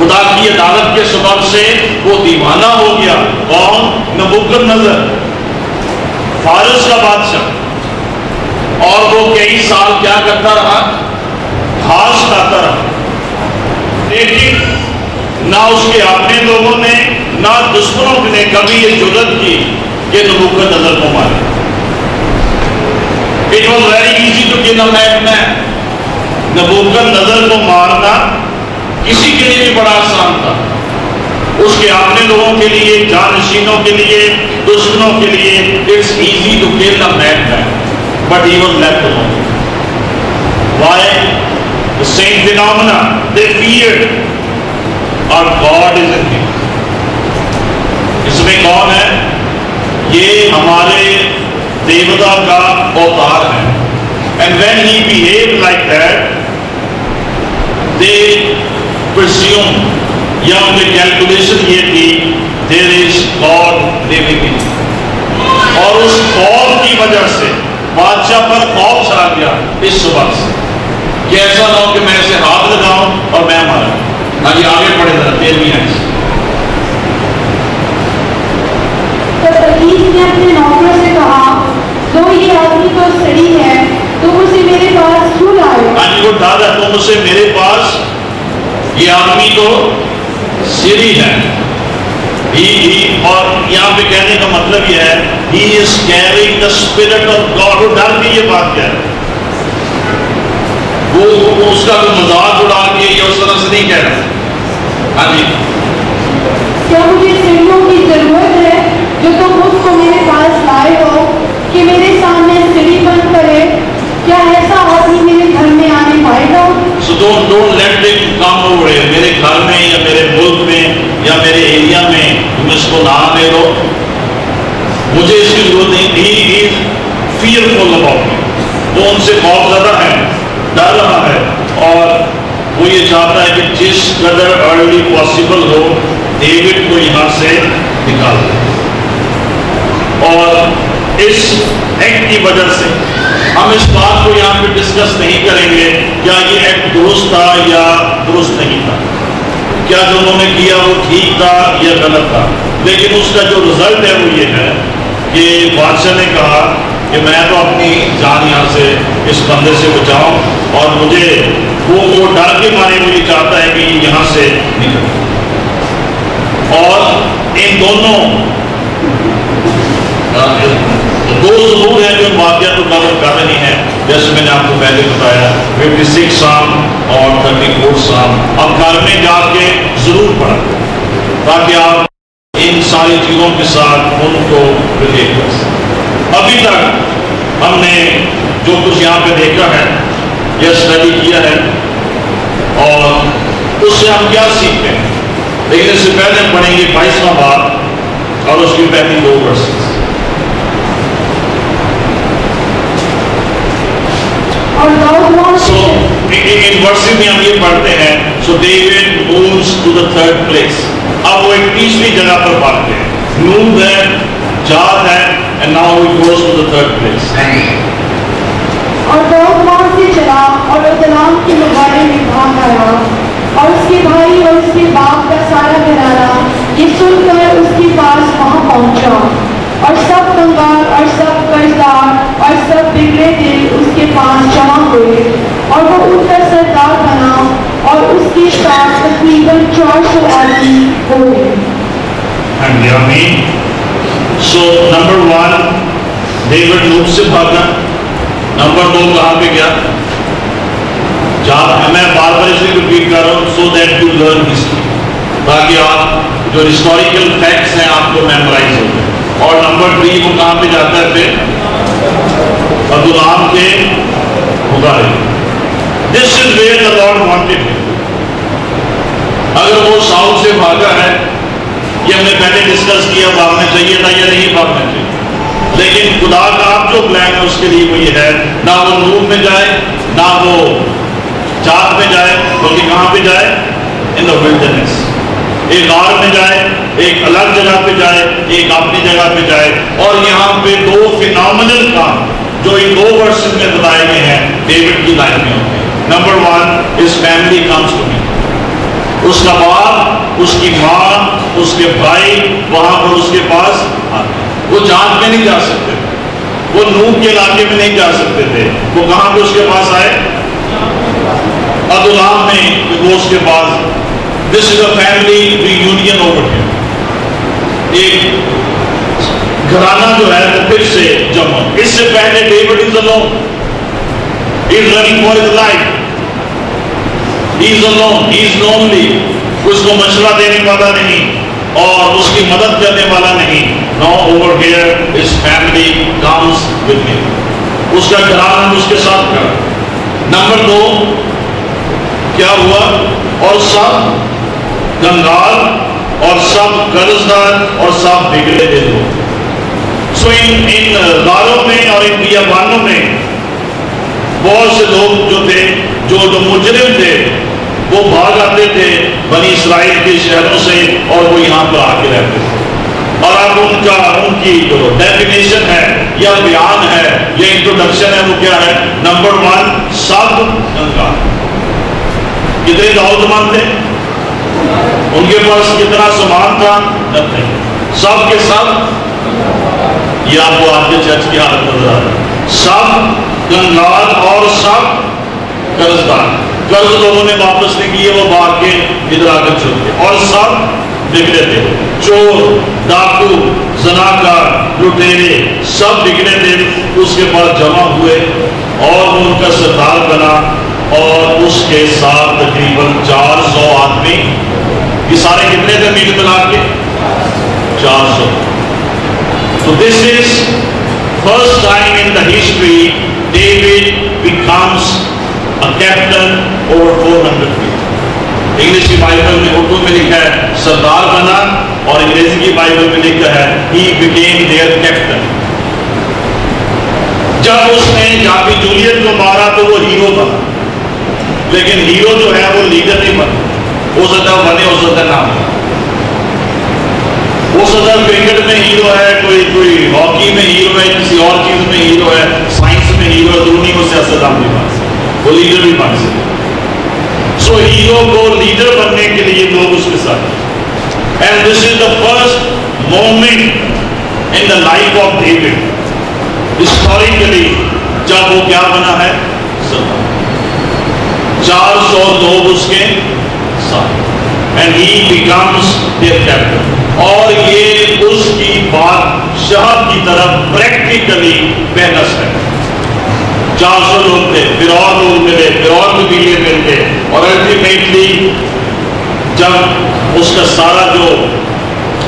خدا کی عدالت کے سبب سے وہ دیوانہ ہو گیا کون نبوکت نظر، فارس کا بادشاہ۔ اور وہ کئی سال کیا کرتا رہا؟ گھاس کھاتا رہا۔ لیکن نہ اس کے اپنے لوگوں نے، نہ دشمنوں نے کبھی یہ جرت کی کہ نبوکت نظر کو مارے۔ It was very easy to kill man نبوکت نظر کو مارنا کسی کے لیے بھی بڑا آسان تھا۔ اس کے اپنے لوگوں کے لیے جانشینوں کے لیے، دشمنوں کے لیے it's easy to kill a man man, but he was left alone why? The same phenomena they feared. اور گاڈ از ان اس میں کون ہے؟ یہ ہمارے دیوتا کا اوتار ہے۔ And when he behave like that they perceive him یا ان کی کیلکولیشن یہ تھی دیر از گاڈ لیونگ ان اور اس خوف کی وجہ سے بادشاہ پر خوف چھا گیا اس صبح سے کہ ایسا نہ ہو کہ میں اسے ہاتھ لگاؤں اور میں مارا ہاں جی آگے پڑھے ذرا تیرہویں آئے تو تقیس نے اپنے نوکر سے کہا جو یہ آدمی تو سڑی ہے تم اسے میرے پاس کیوں لائے ہاں جی وہ دادا تم اسے میرے پاس یہ آدمی تو سری ہے۔ ہی ہی اور یہاں پہ کہنے کا مطلب یہ ہے he is carrying the spirit of God وہ ڈر بھی یہ بات کیا ہے۔ وہ اس کا کوئی مذاق اڑا کے یا اس طرح سے نہیں کہہ رہا۔ ہاں جی۔ کیا مجھے سڑیوں کی ضرورت ہے جو تم اس کو میرے پاس لائے ہو کہ میرے سامنے سڑی بند کرے کیا ایسا آدمی میرے گھر میں آنے پائے گا so don't don't let them come over میرے گھر میں یا میرے ملک میں یا میرے ایریا میں تم اس کو نہ دے دو مجھے اس کی ضرورت نہیں. ہی از فیئر فل اباؤٹ وہ ان سے خوف زدہ ہے، ڈر رہا ہے اور وہ یہ چاہتا ہے کہ جس قدر ارلی پاسبل ہو ڈیوڈ کو یہاں سے نکال دے۔ اور اس ایکٹ کی وجہ سے ہم اس بات کو یہاں پہ ڈسکس نہیں کریں گے کیا یہ ایکٹ درست تھا یا درست نہیں تھا کیا جو انہوں نے کیا وہ ٹھیک تھا یا غلط تھا۔ لیکن اس کا جو رزلٹ ہے وہ یہ ہے کہ بادشاہ نے کہا کہ میں تو اپنی جان یہاں سے اس بندے سے بچاؤں اور مجھے وہ وہ ڈر کے مارے مجھے چاہتا ہے کہ یہاں سے نکل اور ان دونوں دو ضرور ہیں جو واقعہ تو کور کر رہی ہیں۔ جیسے میں نے آپ کو پہلے بتایا ففٹی سکس سام اور تھرٹی فور سام اب گھر میں جا کے ضرور پڑھا۔ تاکہ آپ ان ساری چیزوں کے ساتھ ان کو ریلیٹ کر سکیں۔ ابھی تک ہم نے جو کچھ یہاں پہ دیکھا ہے یا اسٹڈی کیا ہے۔ اور اس سے ہم کیا سیکھتے ہیں؟ لیکن اس سے پہلے ہم پڑھیں گے بائیسواں بات اور اس کی پہلی دو ورسز۔ اور وہاں سو سے ان ورسز میں ہم یہ پڑھتے ہیں so David moves to the third place اب وہ ایک تیسری جگہ پر بھاگتے ہیں۔ نوب ہے جاد ہے and now he goes to the third place اور وہاں سے چلا اور ادلام کے مغارے میں بھاگ آیا اور اس کے بھائی اور اس کے باپ کا سارا گھرانہ یہ سن کر اس کے پاس وہاں پہنچا۔ اور سب کنگال اور سب قرضدار کے پاس جمع ہوئے اور وہ ان کا سردار بنا اور اس کے ساتھ تقریباً چار سو آدمی ہو گئے۔ سو نمبر ون دیور لوگ سے بھاگا نمبر دو کہاں پہ گیا؟ جہاں میں بار بار اس لیے کر رہا ہوں so that you learn history تاکہ آپ جو ہسٹوریکل فیکٹس ہیں، آپ کو میمورائز ہو اور نمبر تھری وہ کہاں پہ جاتا ہے پھر؟ عبدالعام کے کے مظاہرے دس از ویئر دا لاڈ وانٹیڈ اگر وہ ساؤ سے بھاگا ہے، یہ ہم نے پہلے ڈسکس کیا بھاگنا چاہیے تھا یا نہیں بھاگنا چاہیے۔ لیکن خدا کا آپ جو پلان ہے، اس کے لیے وہ یہ ہے۔ نہ وہ نور میں جائے، نہ وہ چاند میں جائے، بلکہ کہاں پہ جائے؟ ان دا ولڈنس ایک غار میں جائے، ایک الگ جگہ پہ جائے، ایک اپنی جگہ پہ جائے۔ اور یہاں پہ دو فینامنل کام۔ جو ان دو ورسز میں بتائے گئے ہیں ڈیوڈ کی لائف میں۔ ہوں ہیں نمبر ون اس فیملی کمس ٹو می اس کا باپ، اس کی ماں، اس کے بھائی وہاں پر اس کے پاس آتے وہ جان میں نہیں جا سکتے۔ وہ نوب کے علاقے میں نہیں جا سکتے تھے۔ وہ کہاں پہ اس کے پاس آئے؟ عدلام میں وہ اس کے پاس۔ This is a family reunion over ایک گھرانا جو ہے وہ پھر سے جمع اس سے پہلے David is alone is running for his life is alone is lonely اس کو مشورہ دینے والا نہیں اور اس کی مدد کرنے والا نہیں۔ نو اوور ہیئر اس فیملی کامس وتھ می اس کا گھرانا اس کے ساتھ کر نمبر دو کیا ہوا؟ اور سب گنگال اور سب قرض دار اور سب بگڑے دے دو سو ان ان غاروں میں اور ان بیابانوں میں بہت سے لوگ جو تھے، جو جو مجرم تھے، وہ بھاگ آتے تھے بنی اسرائیل کے شہروں سے اور وہ یہاں پر آ کے رہتے تھے۔ اور اب ان کا، ان کی جو ڈیفینیشن ہے، یا بیان ہے، یا انٹروڈکشن ہے وہ کیا ہے؟ نمبر ون سب گنگا۔ کتنے داؤد مان تھے ان کے پاس کتنا سامان تھا؟ نتنے. سب کے سب یہ آپ کو آپ کے چرچ کی حالت نظر آ ہے سب کنگال اور سب قرض دار قرض لوگوں نے واپس نہیں کیے، وہ بھاگ کے ادھر آ کر چھوڑ گئے۔ اور سب بگڑے تھے۔ چور، ڈاکو، زناکار، لٹیرے، سب بگڑے تھے۔ اس کے پاس جمع ہوئے اور وہ ان کا سردار بنا اور اس کے ساتھ تقریباً چار سو آدمی۔ یہ سارے کتنے تھے میٹ ملا کے؟ چار سو۔ This is first time in the history David becomes a captain over 400 people. English Bible میں اردو میں لکھا ہے سردار بنا اور انگریزی کی بائبل میں لکھا ہے ہی بکیم دیئر کیپٹن جب اس نے جابی جولیت کو مارا تو وہ ہیرو بنا. لیکن ہیرو جو ہے وہ لیڈر نہیں بنا. ہو سکتا بنے، ہو سکتا نہ بنے. وہ سوچا کرکٹ میں ہیرو ہے، کوئی کوئی ہاکی میں ہیرو ہے، کسی اور چیز میں ہیرو ہے، سائنس میں ہیرو ہے دونوں کو سیاست دان بھی بن سکتے وہ لیڈر بھی بن سکتے سو ہیرو کو لیڈر بننے کے لیے لوگ اس کے ساتھ and this is the first moment in the life of David historically جب وہ کیا بنا ہے؟ چار سو لوگ اس کے ساتھ and he becomes their captain اور یہ اس کی بات بادشاہ کی طرف پریکٹیکلی بحث ہے۔ چار سو لوگ تھے فرعون لوگ ملے فرعون قبیلے میں تھے۔ اور الٹیمیٹلی جب اس کا سارا جو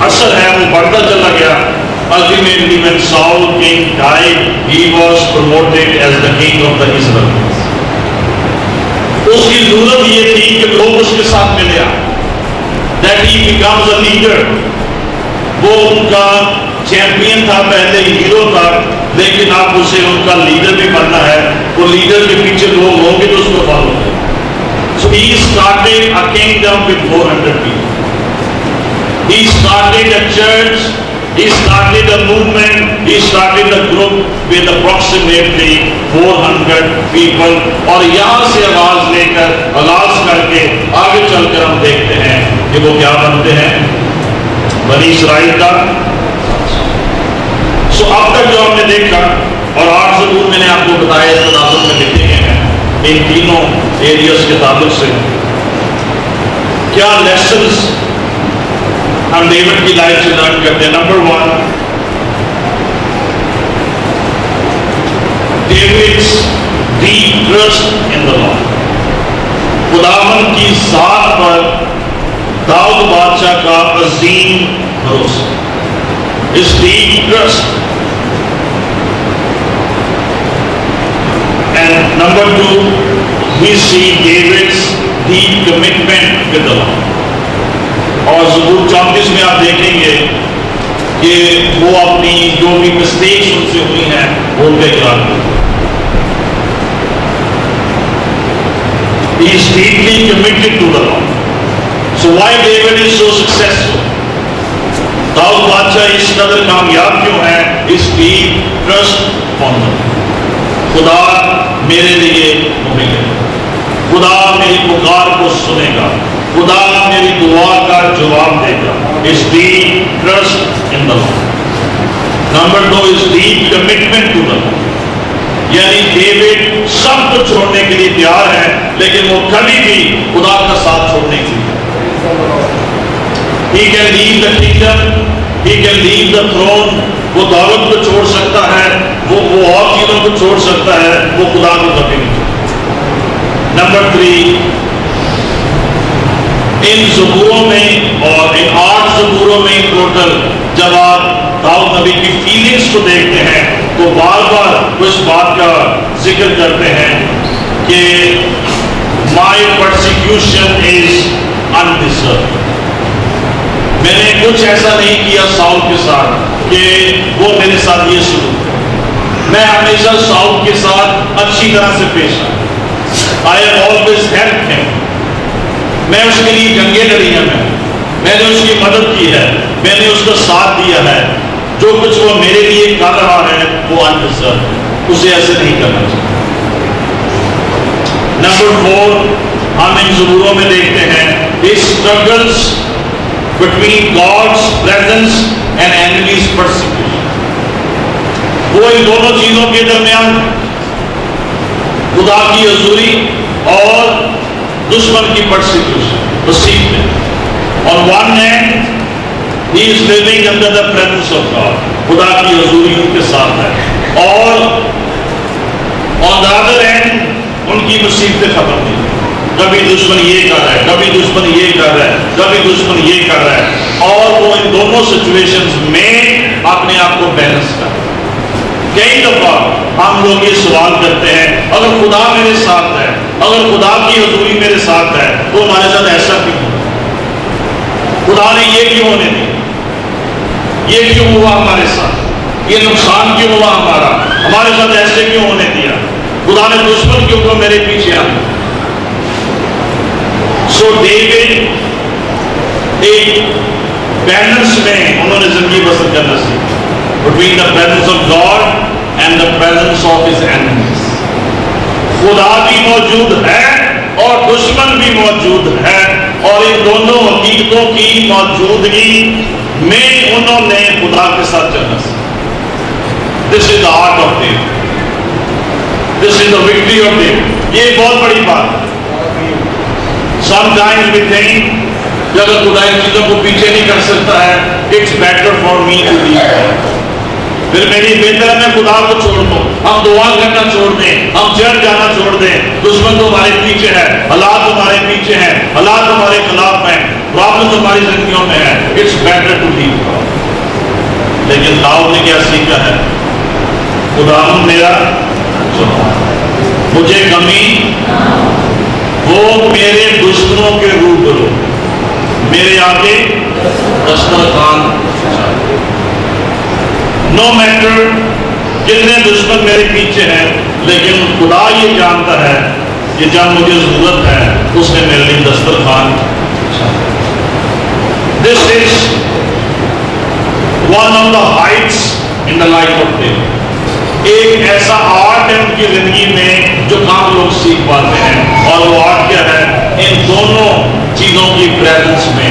اثر ہے وہ بڑھتا چلا گیا ultimately when Saul king died. He was promoted as the king of the Israelites اس کی ضرورت یہ تھی کہ لوگ اس کے ساتھ ملے۔ آئے that he becomes a leader. وہ ان کا چیمپئن تھا پہلے ہیرو تھا لیکن آپ اسے ان کا لیڈر بھی بننا ہے وہ لیڈر کے پیچھے لوگ ہوں گے تو اس کو فالو کریں so he started a kingdom with 400 people he started a church He started a movement, he started a group with approximately 400 people. اور یہاں سے آواز لے کر آغاز کر کے آگے چل کر ہم دیکھتے ہیں کہ وہ کیا بنتے ہیں. بنی اسرائیل کا. سو so, اب تک جو ہم نے دیکھا اور آٹھ ضرور میں نے آپ کو بتایا اس تناظر میں لکھے گئے ہیں ان تینوں ایریاز کے تعلق سے. کیا لیسنس ہم ڈیوڈ کی لائف سے لرن کرتے ہیں. Number one David's deep trust in the Lord خداون کی ذات پر داؤد بادشاہ کا عظیم بھروسہ. His deep trust And number two, we see David's deep commitment with the Lord. اور زبور چونتیس میں آپ دیکھیں گے کہ وہ اپنی جو بھی مسٹیکس ان سے ہوئی ہیں وہ ان پہ اقرار کرتے He is deeply committed to the Lord. So why David is so successful? داؤد بادشاہ اس قدر کامیاب کیوں ہے؟ اس کی ٹرسٹ آن خدا میرے لیے مہیا خدا میری پکار کو سنے گا۔ خدا دعا کا جواب دے گا. His deep trust in the number do his deep commitment to the یعنی ڈیوڈ سب کو چھوڑنے کے لیے تیار ہے لیکن وہ کبھی بھی خدا کا ساتھ چھوڑنے کے لیے He can leave the kingdom, he can leave the throne, وہ دولت کو چھوڑ سکتا ہے وہ وہ اور چیزوں کو چھوڑ سکتا ہے وہ خدا کو کبھی نہیں چھوڑ نمبر تھری ان زبوروں میں اور ان آٹھ زبوروں میں ٹوٹل جب آپ داؤد نبی کی فیلنگس کو دیکھتے ہیں، تو بار بار اس بات کا ذکر کرتے ہیں کہ مائی پرسیکیوشن از انڈیزرو میں نے کچھ ایسا نہیں کیا ساؤل کے ساتھ کہ وہ میرے ساتھ یہ شروع میں ہمیشہ ساؤل کے ساتھ اچھی طرح سے پیش آیا آئی آلویز ہیلپ ہیم میں اس کے لیے جنگیں لڑی ہیں میں۔ میں نے اس کی مدد کی ہے۔ میں نے اس کا ساتھ دیا ہے۔ جو کچھ وہ میرے لیے کر رہا ہے، وہ انڈیزرو اسے ایسے نہیں کرنا چاہیے۔ نمبر فور، ہم ان ضروروں میں دیکھتے ہیں۔ Struggles between God's presence and enemy's persecution. وہ ان دونوں چیزوں کے درمیان خدا کی حضوری اور دشمن کی پرسیکیوشن پرسیپ میں on one hand he is living under the presence of خدا کی حضوری ان کے ساتھ ہے۔ اور on the other hand ان کی مصیبتیں ختم نہیں کبھی دشمن یہ کر رہا ہے، کبھی دشمن یہ کر رہا ہے، کبھی دشمن یہ کر رہا ہے۔ اور وہ ان دونوں سچویشنز میں اپنے آپ کو بیلنس کر کئی دفعہ ہم لوگ یہ سوال کرتے ہیں، اگر خدا میرے ساتھ ہے اگر خدا کی حضوری میرے ساتھ ہے تو ہمارے ساتھ ایسا کیوں؟ خدا نے یہ کیوں ہونے دی؟ یہ کیوں ہوا ہمارے ساتھ؟ یہ نقصان کیوں ہوا ہمارا؟ ہمارے ساتھ ایسے کیوں ہونے دیا؟ خدا نے دشمن کے اوپر میرے پیچھے آنے سو ڈیوڈ ایک بیلنس میں انہوں نے زندگی بسر کرنا سیکھا between the presence of God and the presence of his enemies خدا بھی موجود ہے اور دشمن بھی موجود ہے اور ان دونوں حقیقتوں کی موجودگی میں انہوں نے خدا کے ساتھ چلنا this is the art of David this is the victory of David یہ بہت بڑی بات ہے۔ سم ٹائم وی تھنک کہ اگر خدا ان چیزوں کو پیچھے نہیں کر سکتا ہے it's better for me to leave پھر میری بہتر ہے، میں خدا کو چھوڑ دوں۔ ہم دعا کرنا چھوڑ دیں، ہم چرچ جانا چھوڑ دیں۔ دشمن تو ہمارے پیچھے ہے، حالات ہمارے پیچھے ہیں، حالات ہمارے خلاف ہیں پرابلم ہماری زندگیوں میں ہے۔ اٹس بیٹر ٹو لیو لیکن داؤد نے کیا سیکھا ہے؟ خدا میرا مجھے کمی، وہ میرے دشمنوں کے روبرو میرے آگے دسترخوان۔ نو میٹر کتنے دشمن میرے پیچھے ہیں، لیکن خدا یہ جانتا ہے کہ جب مجھے ضرورت ہے، اس نے میرے لیے دسترخوان this is one of the heights in the life of day ایک ایسا آرٹ ہے ان کی زندگی میں جو کام لوگ سیکھ پاتے ہیں۔ اور وہ آرٹ کیا ہے؟ ان دونوں چیزوں کی پریزنس میں۔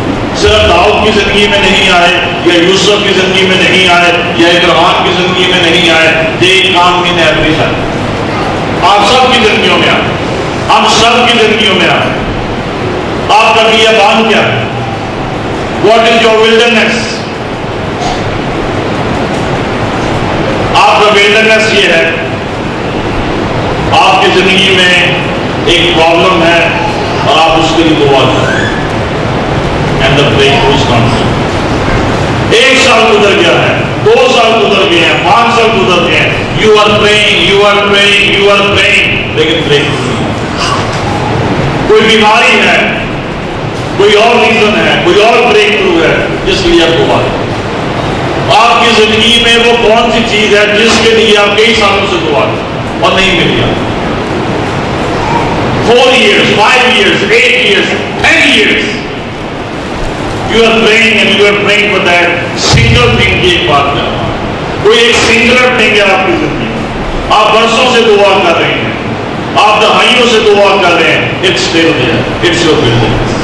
صرف داؤد کی زندگی میں نہیں آئے، یا یوسف کی زندگی میں نہیں آئے، یا اکرام کی زندگی میں نہیں آئے یہ کام کی نئے اپنی آئے آپ سب کی زندگیوں میں آئے۔ ہم سب کی زندگیوں میں آئے۔ آپ کا بھی یہ کام کیا ہے؟ واٹ از یور ولڈرنیس آپ کا ولڈرنیس یہ ہے، آپ کی زندگی میں ایک پرابلم ہے اور آپ اس کے لیے دعا کریں اندر دا پلے واز ناٹ ایک سال گزر گیا ہے، دو سال گزر گئے ہیں، پانچ سال گزر گئے ہیں۔ You are praying you are praying you are praying لیکن پلے کوئی بیماری ہے، کوئی اور ریزن ہے، کوئی اور بریک تھرو ہے، جس لیے آپ کو بات آپ کی زندگی میں وہ کون سی چیز ہے جس کے لیے آپ کئی سالوں سے دعا اور نہیں ملی آپ four years five years eight years ten years you are praying and you are praying for that single thing کی ایک بات کر کوئی ایک سنگولر تھنگ ہے آپ کی زندگی آپ برسوں سے دعا کر رہے ہیں آپ دہائیوں سے دعا کر رہے ہیں still there. It's your building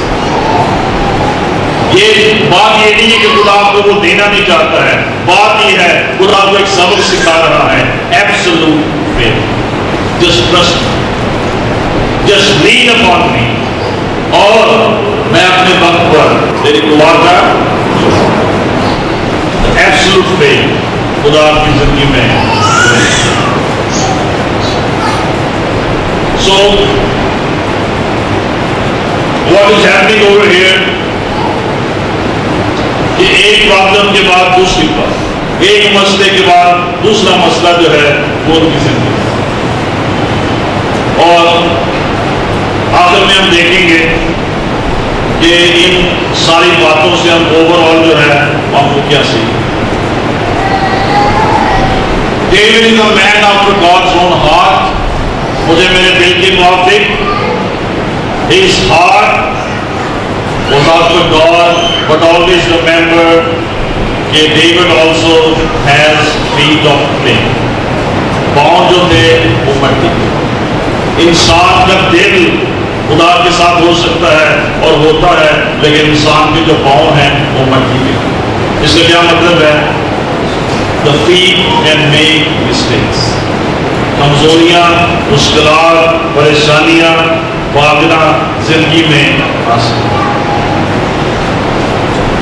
یہ بات یہ نہیں ہے کہ خدا آپ کو وہ دینا نہیں چاہتا ہے بات یہ ہے خدا آپ کو ایک سبق سکھا رہا ہے absolute faith just trust just اور میں اپنے وقت پر تیری دعا کا ایبسلوٹ پہ خدا کی زندگی میں so what is happening over here کہ ایک پرابلم کے بعد دوسری پر ایک مسئلے کے بعد دوسرا مسئلہ جو ہے وہ ان کی زندگی اور آخر میں ہم دیکھیں گے کہ ان ساری باتوں سے ہم اوور آل جو ہے معمولیاں سے David the man of God own heart مجھے میرے دل کے موافق اس heart God but always remember کہ David also has feet of clay bound جو تھے وہ مٹی انسان کا دل خدا کے ساتھ ہو سکتا ہے اور ہوتا ہے، لیکن انسان کے جو پاؤں ہیں، وہ مٹی کے اس کا کیا مطلب ہے؟ کمزوریاں، مشکلات، پریشانیاں واقعہ زندگی میں حاصل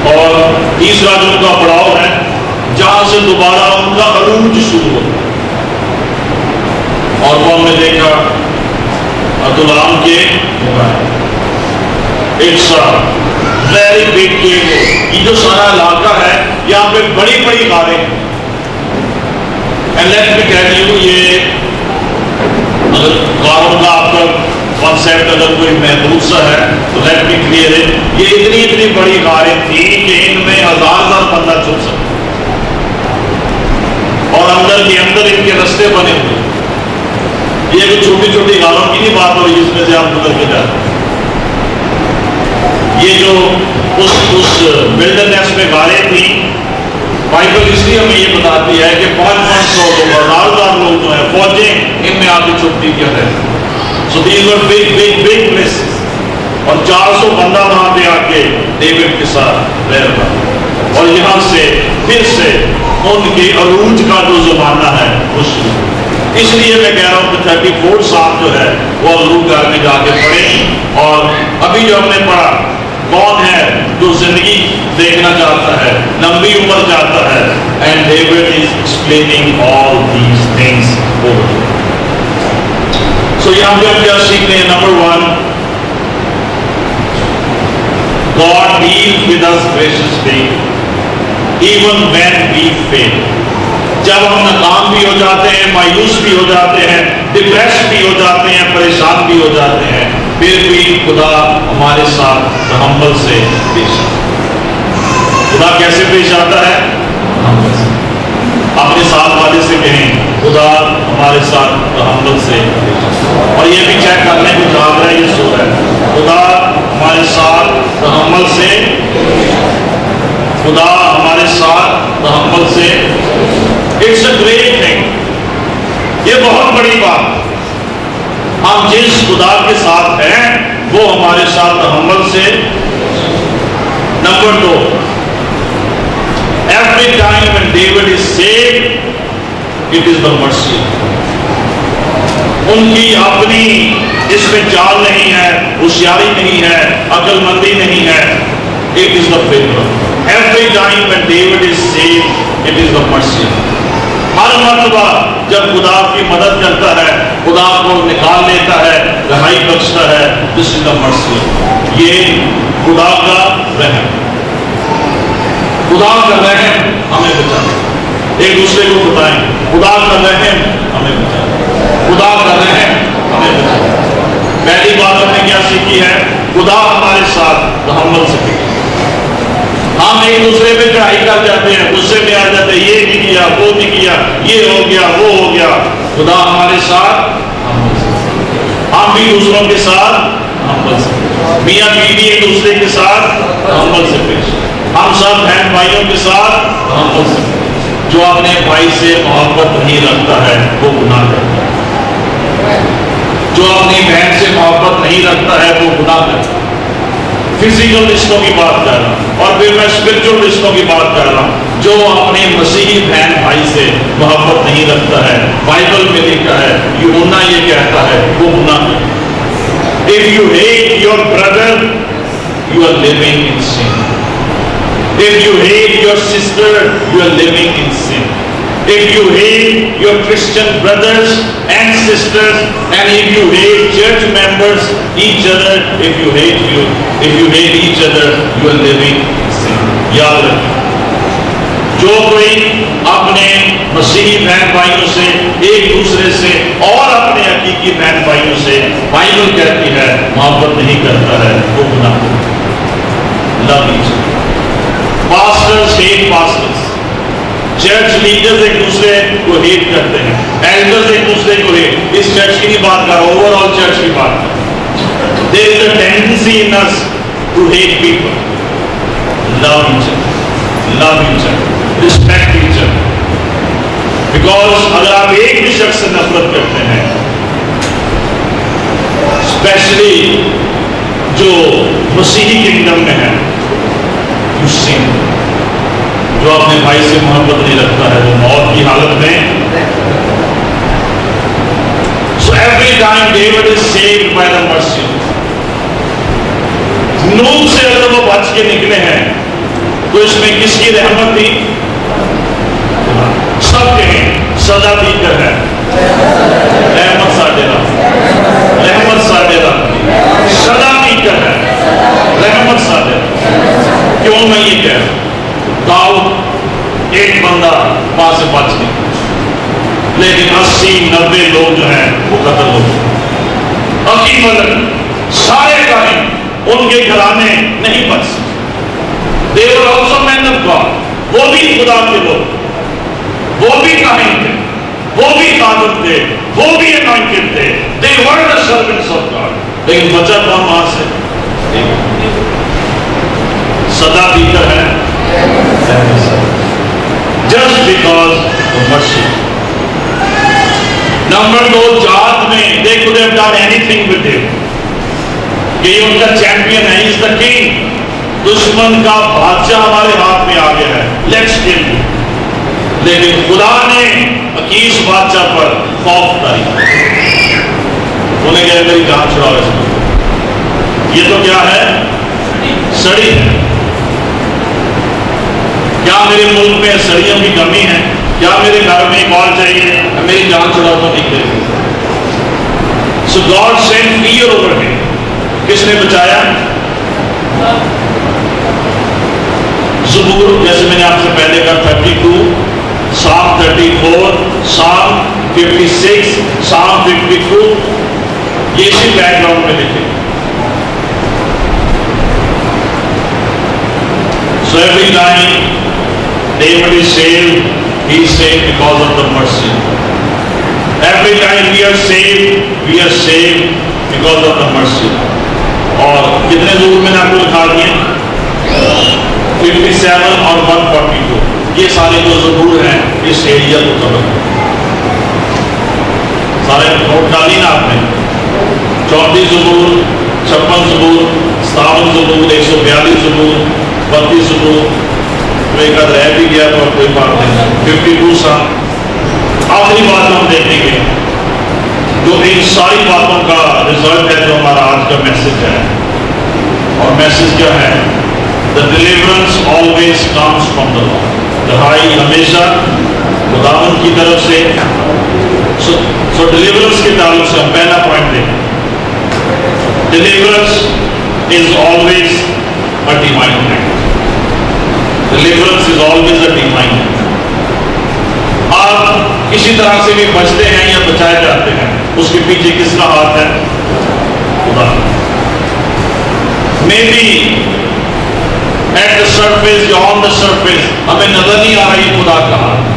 اور تیسرا جو ان کا پڑاؤ ہے، جہاں سے دوبارہ ان کا عروج شروع ہوتا ہے۔ اور وہ ہم نے دیکھا؟ عدلام کے ایک ساتھ ویری بگ ٹوئنگ یہ جو سارا علاقہ ہے، یہاں پہ بڑی بڑی غاریں ہیں. اینڈ لیٹ می ٹیل یہ اگر غاروں کا آپ کا کانسیپٹ اگر کوئی محدود سا ہے، تو لیٹ می کلیئر ہے یہ اتنی اتنی بڑی غاریں تھیں کہ ان میں ہزار ہزار بندہ چھپ سکتا اور اندر کے اندر ان کے رستے بنے ہوئے یہ کوئی چھوٹی چھوٹی گالوں کی نہیں بات ہو رہی جس میں سے آپ گزر کے جاتے ہیں یہ جو اس اس ولڈرنیس میں گالیں تھیں بائبل اس لیے ہمیں یہ بتاتی ہے کہ پانچ پانچ سو لوگ اور دار لوگ جو ہیں، فوجیں ان میں آپ کی چھٹی کیا ہے so these were big big big place اور چار سو بندہ وہاں پہ آ کے ڈیوڈ کے ساتھ رہ رہا اور یہاں سے پھر سے ان کے عروج کا جو زمانہ ہے، وہ شروع اس لیے میں کہہ رہا ہوں کہ تھرٹی فور صاحب جو ہے وہ حضور گھر میں جا کے پڑھیں اور ابھی جو ہم نے پڑھا، کون ہے جو زندگی دیکھنا چاہتا ہے، لمبی عمر چاہتا ہے؟ And David is explaining all these things so یہاں پہ ہم کیا سیکھ رہے ہیں؟ Number one God deals with us graciously even when we fail. جب ہم ناکام بھی ہو جاتے ہیں، مایوس بھی ہو جاتے ہیں ڈپریس بھی ہو جاتے ہیں، پریشان بھی ہو جاتے ہیں، پھر بھی خدا ہمارے ساتھ تحمل سے پیش آتا خدا کیسے پیش آتا ہے؟ اپنے ساتھ والے سے کہیں، خدا ہمارے ساتھ تحمل سے اور یہ بھی چیک کرنے کو جاگ رہا ہے یہ سو رہا ہے۔ خدا ہمارے ساتھ تحمل سے خدا ہمارے ساتھ تحمل سے اٹس اے گریٹ تھنگ یہ بہت بڑی بات ہم جس خدا کے ساتھ ہیں وہ ہمارے ساتھ تحمل سے نمبر دو every time when David is saved, it is the mercy. ان کی اپنی اس میں چال نہیں ہے ہوشیاری نہیں ہے عقل مندی نہیں ہے it is the favor. Every time when David is saved, it is the mercy. ہر مرتبہ جب خدا کی مدد کرتا ہے خدا کو نکال لیتا ہے رہائی بخشتا ہے دس از دا مرسی یہ خدا کا رحم. خدا کا رحم ہمیں بچائے ایک دوسرے کو بتائیں خدا کا رحم ہمیں بچائے خدا کا رحم ہمیں بچائے پہلی بات ہم نے کیا سیکھی ہے؟ خدا ہمارے ساتھ تحمل سے سکے ہم ایک دوسرے پہ چڑھائی کر جاتے ہیں، غصے میں آ جاتے ہیں، یہ نہیں کیا، وہ نہیں کیا، یہ ہو گیا، وہ ہو گیا۔ خدا ہمارے ساتھ، ہم بھی دوسروں کے ساتھ، میاں بیوی ایک دوسرے کے ساتھ ہمبل سے پیش ہم سب بہن بھائیوں کے ساتھ ہمبل سے جو اپنے بھائی سے محبت نہیں رکھتا ہے، وہ گناہ کرتا ہے۔ جو اپنی بہن سے محبت نہیں رکھتا ہے، وہ گناہ کرتا ہے۔ فزیکل رشتوں کی بات کر رہا ہوں اور پھر میں اسپرچل رشتوں کی بات کر رہا ہوں جو اپنے مسیحی بہن بھائی سے محبت نہیں رکھتا ہے بائبل میں لکھا ہے یونا یہ کہتا ہے وہ گناہ ہے if you hate your brother you are living in sin. If you hate your sister you are living in sin. If you hate your Christian brothers and sisters and if you hate church members each other if you hate you if you hate each other you are living in sin یاد رکھیں جو کوئی اپنے مسیحی بہن بھائیوں سے ایک دوسرے سے اور اپنے حقیقی بہن بھائیوں سے بائبل کہتی ہے محبت نہیں کرتا ہے وہ گناہ لو each pastors hate pastors church leaders ایک دوسرے کو ہیٹ کرتے ہیں. ایلڈرز ایک دوسرے کو ہیٹ اس چرچ کی نہیں بات کر رہا اوور آل چرچ کی بات کر there is a tendency in us to hate people. Love each other. Love each other. Respect اگر آپ ایک بھی شخص سے نفرت کرتے ہیں اسپیشلی جو مسیحی کنگڈم میں ہے، you sin. جو اپنے بھائی سے محبت نہیں رکھتا ہے، وہ موت کی حالت میں۔ So every time David is saved by the mercy نوح سے اگر وہ بچ کے نکلے ہیں، تو اس میں کس کی رحمت تھی؟ سب کہیں سزا دی کر ہے۔ رحمت ساڈے رب رحمت ساڈے رب سزا دی کر ہے۔ رحمت ساڈے کیوں میں یہ کہہ رہا ہوں؟ داؤد ایک بندہ وہاں سے بچ گیا۔ لیکن اسی نبے لوگ جو ہیں وہ قتل ہو گئے۔ حقیقت سارے کہیں ان کے گھرانے نہیں بچ سکتے they were also men of God وہ بھی خدا کے لوگ۔ وہ بھی کاہن تھے۔ وہ بھی قادر تھے۔ وہ بھی انوائنٹڈ تھے۔ They were the servants of God لیکن بچا کون وہاں سے صدا دی ہے۔ جسٹ بیکاز مرسی نمبر دو جات میں they could have done anything with him. کہ یہ ان کا چیمپئن ہے اس دا کنگ دشمن کا بادشاہ ہمارے ہاتھ میں آ گیا ہے لیٹس کل لیکن خدا نے عکیس بادشاہ پر خوف تاری انہیں کہا میری جان چھڑاؤ اس کو یہ تو کیا ہے سڑی ہے کیا میرے ملک میں سڑیوں کی کمی ہے؟ کیا میرے گھر میں ایک اور چاہیے میری جان چھڑاؤ تو نہیں دے؟ So God send fear over ہم کس نے بچایا؟ زبور جیسے میں نے آپ سے پہلے کہا thirty two psalm thirty four, psalm fifty six, psalm fifty two یہ اسی بیک گراؤنڈ میں لکھے۔ So every time David is saved, he is saved because of the mercy. every time we are saved, we are saved because of the mercy. اور کتنے ضرور میں نے آپ کو لکھا دیے ففٹی سیون اور ون فورٹی ٹو یہ سارے جو ضرور ہیں اس ایریا کو کور سارے نوٹ ڈالی نا آپ نے چونتیس ضرور چھپن ضرور ستاون ضرور ایک سو بیالیس ضرور بتیس ضرور تو ایک رہ بھی گیا تو کوئی بات نہیں ففٹی ٹو سا آخری بات ہم دیکھیں گے جو ان ساری باتوں کا رزلٹ ہے جو ہمارا آج کا میسج ہے اور میسج کیا ہے the deliverance always comes from the Lord دہائی ہمیشہ خداون کی طرف سے سو ڈلیورنس کے تعلق سے ہم پہلا پوائنٹ دیکھیں deliverance is always a divine act deliverance is always a divine آپ کسی طرح سے بھی بچتے ہیں یا بچائے جاتے ہیں، اس کے پیچھے کس کا ہاتھ ہے؟ خدا۔ May be at the surface یا آن دا سرفیس ہمیں نظر نہیں آ رہی خدا کا ہاتھ۔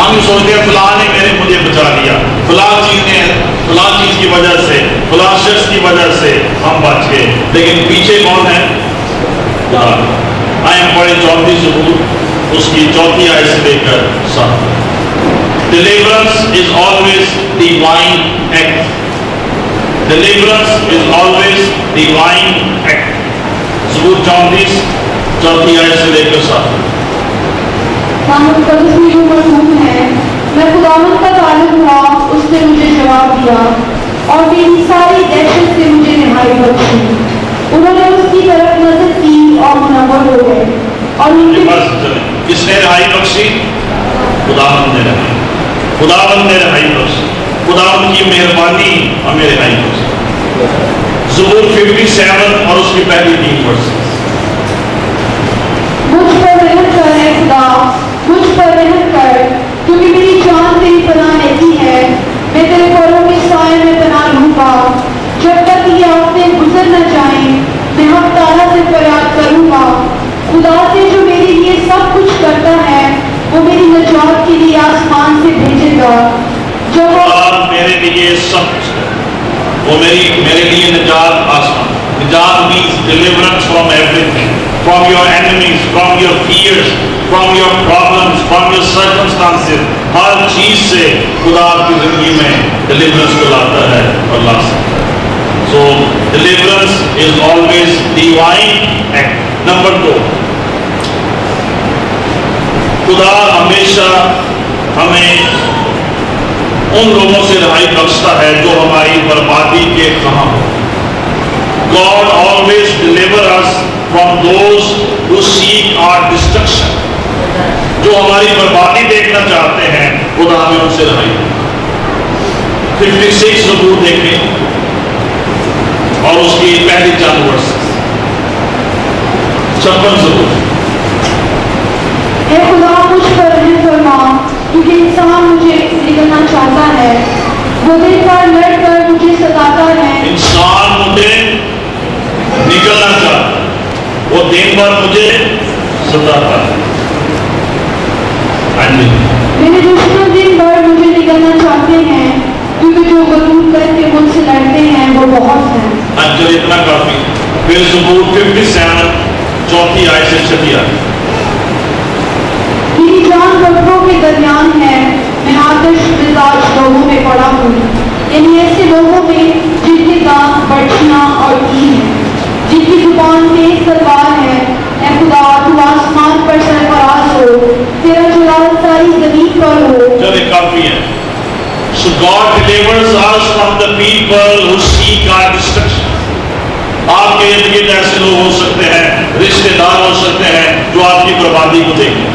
ہم سوچتے ہیں فلاں نے میرے مجھے بچا لیا۔ فلاں چیز نے، فلاں چیز کی وجہ سے، فلاں شخص کی وجہ سے ہم بچ گئے۔ لیکن پیچھے کون ہے؟ خدا۔ آئیں پڑھے چوتھی ضرور اس کی چوتھی آئے سے لے کر ساتھ Deliverance is always divine act. Deliverance is always divine act. ضرور چونتیس چوتھی آئے سے لے کر ساتھ محمد قدس میں جو مرحوم ہے میں خداوند کا تعلق ہوا اس نے مجھے جواب دیا اور میری ساری دہشت سے مجھے رہائی بخشی انہوں نے اس کی طرف نظر کی اور منور ہو گئے اور ان کے بس چلیں کس نے رہائی بخشی خداوند نے رہائی خداوند نے رہائی بخشی خداوند کی مہربانی ہمیں رہائی زبور 57 اور اس کی پہلی تین ورسز مجھ پر رحم کر خدا مجھ پر رحم کر کیونکہ میری جان تیری پناہ لیتی ہے میں تیرے پروں کے سائے میں پناہ لوں گا۔ جب تک یہ آفتیں گزر نہ جائیں میں ہم تعالیٰ سے فریاد کروں گا۔ خدا سے جو میرے لیے سب کچھ کرتا ہے وہ میری نجات کے لیے آسمان سے بھیجے گا۔ جب میرے لیے سب۔ وہ میری میرے لیے نجات آسمان نجات means deliverance from everything from your enemies from your fears from your problems from your circumstances ہر چیز سے خدا آپ کی زندگی میں deliverance کو لاتا ہے اور لا سکتا ہے so deliverance is always divine act number two خدا ہمیشہ ہمیں ان لوگوں سے رہائی بخشتا ہے جو ہماری بربادی کے کہاں ہو God always deliver us from those who seek our destruction جو ہماری بربادی دیکھنا چاہتے ہیں، خدا ہمیں ان سے رہائی ففٹی سکس زبور دیکھیں۔ اور اس کی پہلی چند ورس۔ چھپن زبور اے خدا، مجھ پر رحم فرما۔ کیونکہ انسان مجھے نگلنا چاہتا ہے وہ دن پر لڑ کر مجھے ستاتا ہے انسان مجھے نکلنا چاہتا ہے وہ دن بھر مجھے ستاتا ہے میرے دشمن دن بھر مجھے نگلنا چاہتے ہیں کیونکہ جو غرور کر کے مجھ سے لڑتے ہیں وہ بہت ہیں اچھا اتنا کافی پھر زبور 57 چوتھی آئے سے چھٹی آئے میری جان گٹھوں کے درمیان ہے۔ میں آتش مزاج لوگوں میں پڑا ہوں۔ یعنی ایسے لوگوں میں جن کے دانت بڑھیاں اور کی ہیں۔ جن کی زبان تیز تلوار ہے۔ اے خدا، تو آسمان پر سرفراز ہو۔ تیرا جلال ساری زمین پر ہو۔ چلے کافی ہے So God delivers us from the people who seek our destruction. آپ کے ارد گرد ایسے لوگ ہو سکتے ہیں رشتے دار ہو سکتے ہیں جو آپ کی بربادی کو دیکھیں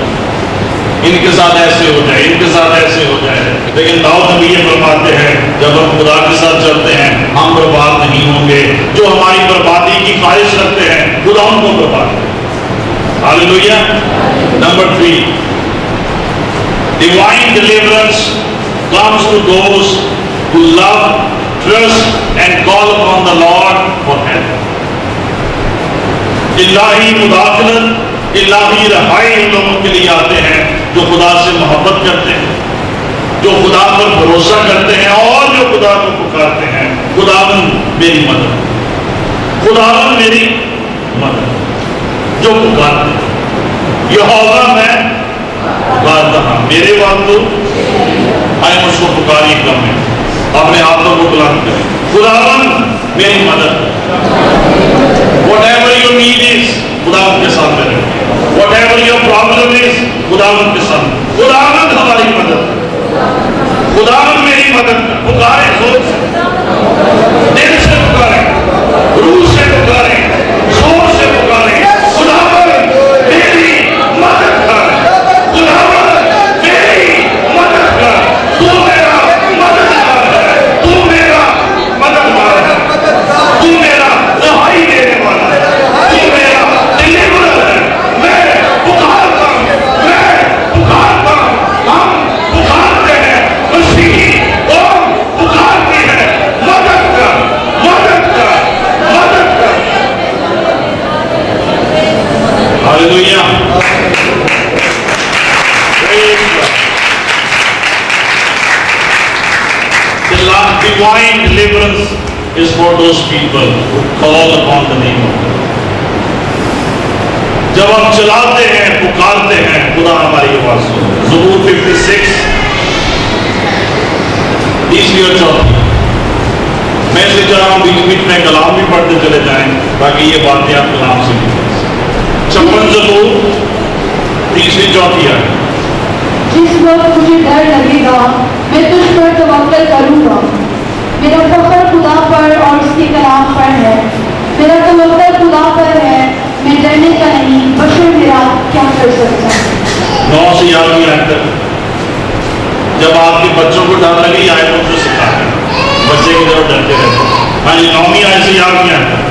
ان کے ساتھ ایسے ہو جائے ان کے ساتھ ایسے ہو جائے۔ لیکن داؤد نبی یہ فرماتے ہیں جب ہم خدا کے ساتھ چلتے ہیں ہم برباد نہیں ہوں گے۔ جو ہماری بربادی کی خواہش رکھتے ہیں خدا ان کو برباد کرے۔ Number three. Divine deliverance comes to those who love, trust and call upon the Lord for help. الہی مداخلت الہی رہائی ان لوگوں کے لیے آتے ہیں جو خدا سے محبت کرتے ہیں، جو خدا پر بھروسہ کرتے ہیں اور جو خدا کو پکارتے ہیں۔ خدا میری مدد خداون میری مدد۔ جو پکارتے ہیں۔ یہ ہوگا میں پکارتا ہوں میرے بات تو آئے کو پکاری کم ہے۔ اپنے ہاتھوں کو بلند کریں خداون میری مدد whatever your need is خداون کے ساتھ میں رکھیں whatever your problem is خداون کے ساتھ خداون ہماری مدد خداون میری مدد پکارے زور سے۔ دل سے پکارے۔ روح سے پکارے زور سے پکارے خداون میری مدد کر خداون میری مدد کر تو میرا مددگار ہے تو میرا مددگار ہے تو میرا رہائی دینے والا ہے تو میرا deliverer ہے میں پکارتا ہوں میں پکارتا ہوں ہم پکارتے ہیں مسیحی قوم پکارتی ہے مدد کر مدد کر مدد کر hallelujah Praise God. The last divine deliverance is for those people who call upon the name of God. جب ہم چلاتے ہیں، پکارتے ہیں، خدا ہماری آواز سنو۔ زبور 56 تیسری اور چوتھی میں سے چاہ رہا ہوں بیچ بیچ میں کلام بھی پڑھتے چلے جائیں تاکہ یہ باتیں آپ کلام سے نکلیں چھپن زبور، تیسری چوتھی آئے جس وقت مجھے ڈر لگے گا، میں تجھ پر توکل کروں گا۔ میرا فخر خدا پر اور اس کے کلام پر ہے۔ میرا توکل خدا پر ہے۔ میں ڈرنے کا نہیں بشر میرا کیا کر سکتا ہے؟ نو سے یادویں آئے تک جب آپ کے بچوں کو ڈر لگی آئے تو اسے سکھائے بچے کی طرف ڈرتے رہتے۔ ہاں جی نومی آئے سے یادویں آئے تک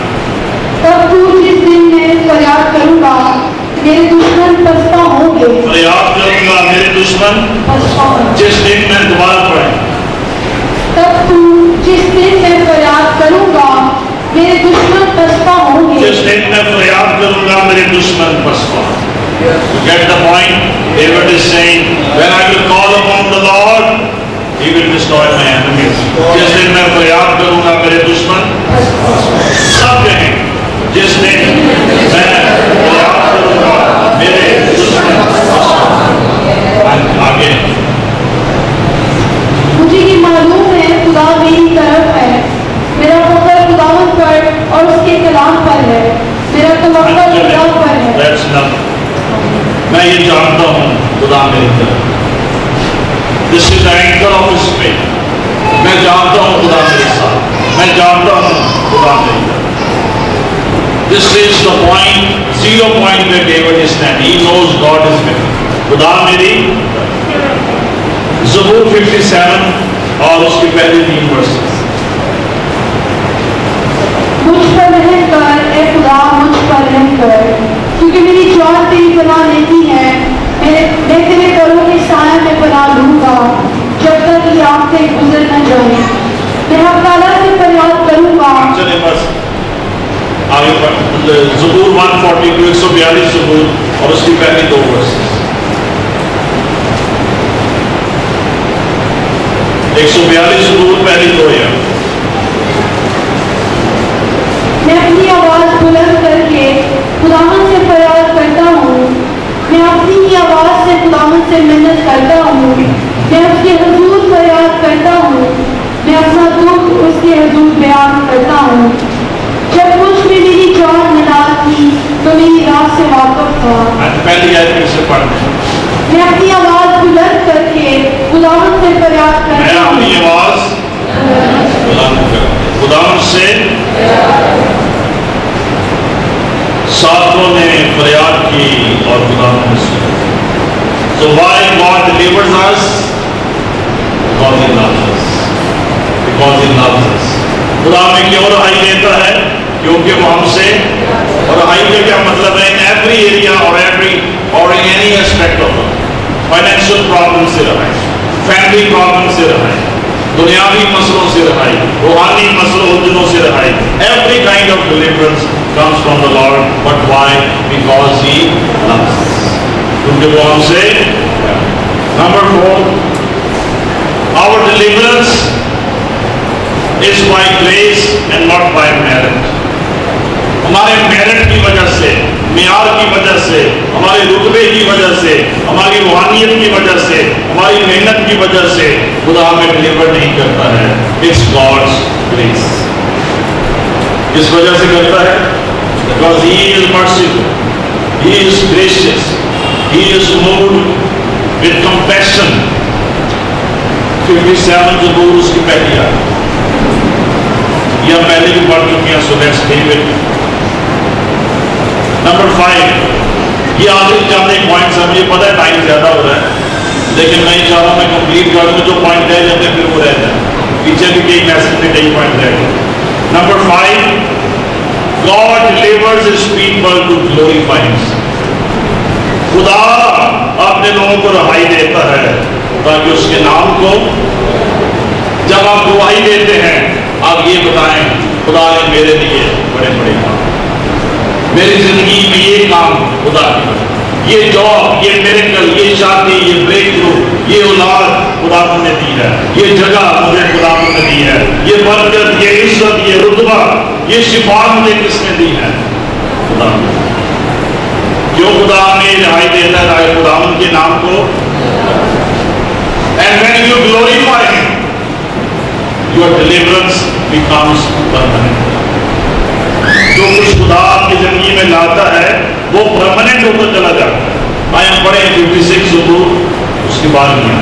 تب تو جس دن میں فریاد کروں گا میرے دشمن پستا ہوں گے۔ فریاد کروں گا میرے دشمن پستا ہوں۔ جس دن میں دوبارہ پڑھیں۔ تب تو جس دن میں فریاد کروں گا میرے دشمن پستا ہوں گے۔ جس دن میں فریاد کروں گا میرے دشمن پسپا۔ Get the point? David is saying, when I will call upon the Lord, He will destroy my enemies. جس دن میں فریاد کروں گا میرے دشمن سب کہیں جس دن میں فریاد کروں گا میرے دشمن پسپا آگے مجھے یہ معلوم ہے خدا میری طرف ہے میرا فخر خداون پر اور اس کے کلام پر ہے میرا توقع خدا پر ہے. میں یہ جانتا ہوں خدا میری طرف This is the anchor of his faith. میں جانتا ہوں خدا میرے ساتھ میں جانتا ہوں خدا میری طرف This is the point, zero point where David is standing. He knows God is with him. خدا میری زبور 57 اور اس کی پہلی تین ورسز مجھ پر رحم کر، اے خدا، مجھ پر رحم کر۔ کیونکہ میری جان تیری پناہ لیتی ہے، میں میں تیرے کروں کے سایہ میں پناہ لوں گا، جب تک یہ آنکھیں گزر نہ جائیں۔ میں حق تعالیٰ سے فریاد کروں گا۔ چلے بس۔ آگے پڑھ زبور 142 142 زبور اور اس کی پہلی دو ورس ایک سو بیالیس زبور پہلی دو یا۔ میں اپنی آواز بلند کر کے خداون سے فریاد کرتا ہوں۔ میں اپنی ہی آواز سے خداون سے محنت کرتا ہوں۔ میں اس کے حضور فریاد کرتا ہوں۔ میں اپنا دکھ اس کے حضور بیان کرتا ہوں۔ جب مجھ میں میری جان نڈال تھی تو میری رات سے واقف تھا۔ میں اپنی آواز بلند کر کے خداون سے فریاد میں کرتا اپنی ہوں آواز بلند کر خدا سے ساتھوں نے فریاد کی اور خدا so why God delivers us God in loves because in loves خدا ہمیں کیوں رہائی دیتا ہے کیونکہ وہ ہم سے اور رہائی کا کیا مطلب ہے ایوری ایریا اور ایوری اور any aspect of financial problem سے رہا فیملی پرابلم سے رہا ہے دنیاوی مسئلوں سے رہائی روحانی مسئلوں الجھنوں سے رہائی every kind of deliverance comes from the Lord but why? because He loves us کیونکہ وہ ہم سے number four our deliverance is by grace and not by merit. ہمارے میرٹ کی وجہ سے، معیار کی وجہ سے، ہمارے رتبے کی وجہ سے، ہماری روحانیت کی وجہ سے، ہماری محنت کی وجہ سے خدا ہمیں ڈلیور نہیں کرتا ہے۔ اٹس گاڈس گریس کس وجہ سے کرتا ہے؟ Because he is merciful he is gracious he is moved with compassion fifty seven زبور اس کی پہلی آ یا پہلے بھی پڑھ چکی ہیں so let's leave it number five یہ آخری چاند ایک پوائنٹ ہے مجھے پتا ہے ٹائم زیادہ ہو رہا ہے. لیکن میں چاہ رہا ہوں میں کمپلیٹ کر دوں جو پوائنٹ رہ جاتے ہیں، پھر وہ رہ جائیں پیچھے بھی کئی میسج میں کئی پوائنٹ رہ گئے. Number five God delivers his people to glorify خدا اپنے لوگوں کو رہائی دیتا ہے تاکہ اس کے نام کو جب آپ گواہی دیتے ہیں، آپ یہ بتائیں، خدا نے میرے لیے بڑے بڑے کام میری زندگی میں یہ کام خدا کی یہ جاب یہ میریکل یہ شادی یہ بریک تھرو یہ اولاد خدا نے دی ہے۔ یہ جگہ مجھے خدا نے دی ہے۔ یہ برکت یہ عزت یہ رتبہ یہ شفا مجھے کس نے دی ہے؟ خدا کیوں خدا نے رہائی دیتا ہے؟ رائے خدا ان کے نام کو۔ And when you glorify Him, your deliverance becomes permanent. جو کچھ خدا آپ کی زندگی میں لاتا ہے، وہ پرماننٹ ہو کر چلا جاتا ہے۔ آئے ہم پڑھیں ففٹی سکس اس کے بعد میں۔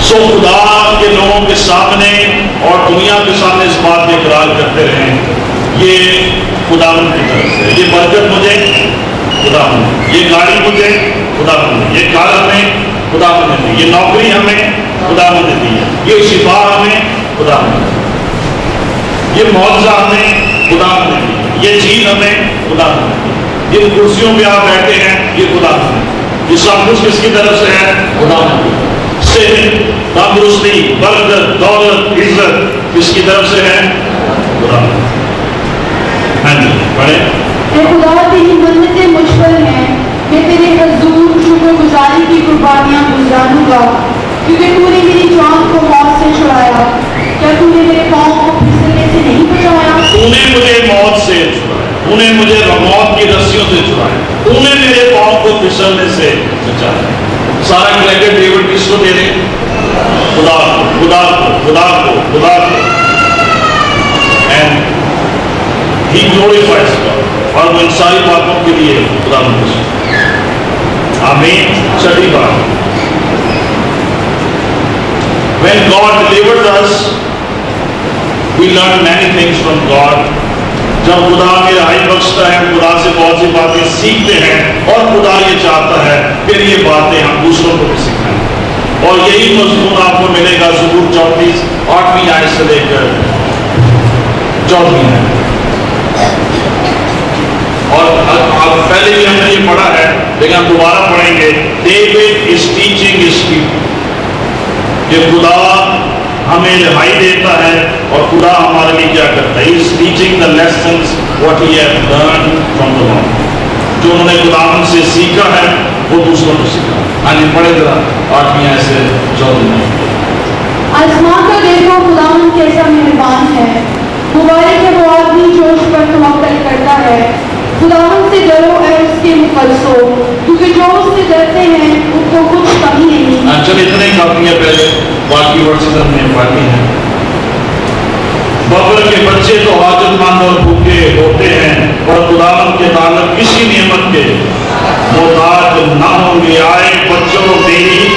سو خدا آپ کے لوگوں کے سامنے اور دنیا کے سامنے اس بات میں اقرار کرتے رہیں۔ یہ خدا کی طرف سے یہ برکت مجھے خدا یہ گاڑی مجھے خدا یہ کار ہمیں خدا نے دی۔ یہ نوکری ہمیں خدا نے دی ہے۔ یہ شفا ہمیں خدا نے یہ معاوضہ ہمیں خدا نے یہ چیز ہمیں خدا نے جن کرسیوں پہ آپ بیٹھے ہیں، یہ خدا نے یہ سب کچھ کس کی طرف سے ہے؟ خدا نے صحت، تندرستی، برکت، دولت، عزت کس کی طرف سے ہے؟ خدا نے ہاں جی پڑھیں۔ اے خدا، تیری منتیں مجھ پر ہیں میں تیرے حضور، شکر گزاری کی قربانیاں گزاروں گا۔ کیونکہ تو نے میری جان کو موت سے چھڑایا۔ کیا تو نے میرے پاؤں کو تو نے مجھے موت سے چھڑایا تو نے مجھے موت کی رسیوں سے چھڑایا تو نے میرے پاؤں کو پھسلنے سے بچایا سارا کریڈٹ ڈیوڈ کس کو دے رہے خدا کو خدا کو خدا کو خدا کو اینڈ ہی گلوریفائز اور وہ ان ساری باتوں کے لیے خدا مجھے آمین چھٹی بات When God delivered us, we learn many things from God. جب خدا ہمیں رہائی بخشتا ہے، خدا سے بہت سی باتیں سیکھتے ہیں اور خدا یہ چاہتا ہے، پھر یہ باتیں ہم دوسروں کو بھی سکھائیں۔ اور یہی مضمون آپ کو ملے گا ضرور چوتیس آٹھویں آئے سے لے کر چودہویں اور پہلے بھی ہم نے یہ پڑھا ہے، لیکن ہم دوبارہ پڑھیں گے۔ David is teaching us people کہ خدا ہمیں رہائی دیتا ہے اور خدا ہمارے لیے کیا کرتا ہے؟ اس teaching the lessons what he have learn from the Lord جو انہوں نے خدا ہم سے سیکھا ہے، وہ دوسروں کو سیکھا۔ یعنی ہاں جی پڑھے ذرا آٹھویں ایسے چودہ آسمان کا دیکھو، خدا کیسا مہربان ہے۔ مبارک ہے وہ آدمی جو اس پر توکل کرتا ہے۔ خداون سے ڈرو اے اس کے مفلسو کیونکہ جو اس سے ڈرتے ہیں، ان کو کچھ کمی نہیں۔ ہاں، چل اتنے ہی کافی ہے پہلے باقی ورڈ ہم نے پڑھنی ہے ببر کے بچے تو حاجت مند اور بھوکے ہوتے ہیں اور خداون کے تعلق کسی نعمت کے محتاج نہ ہوں گے۔ آئے بچوں، میری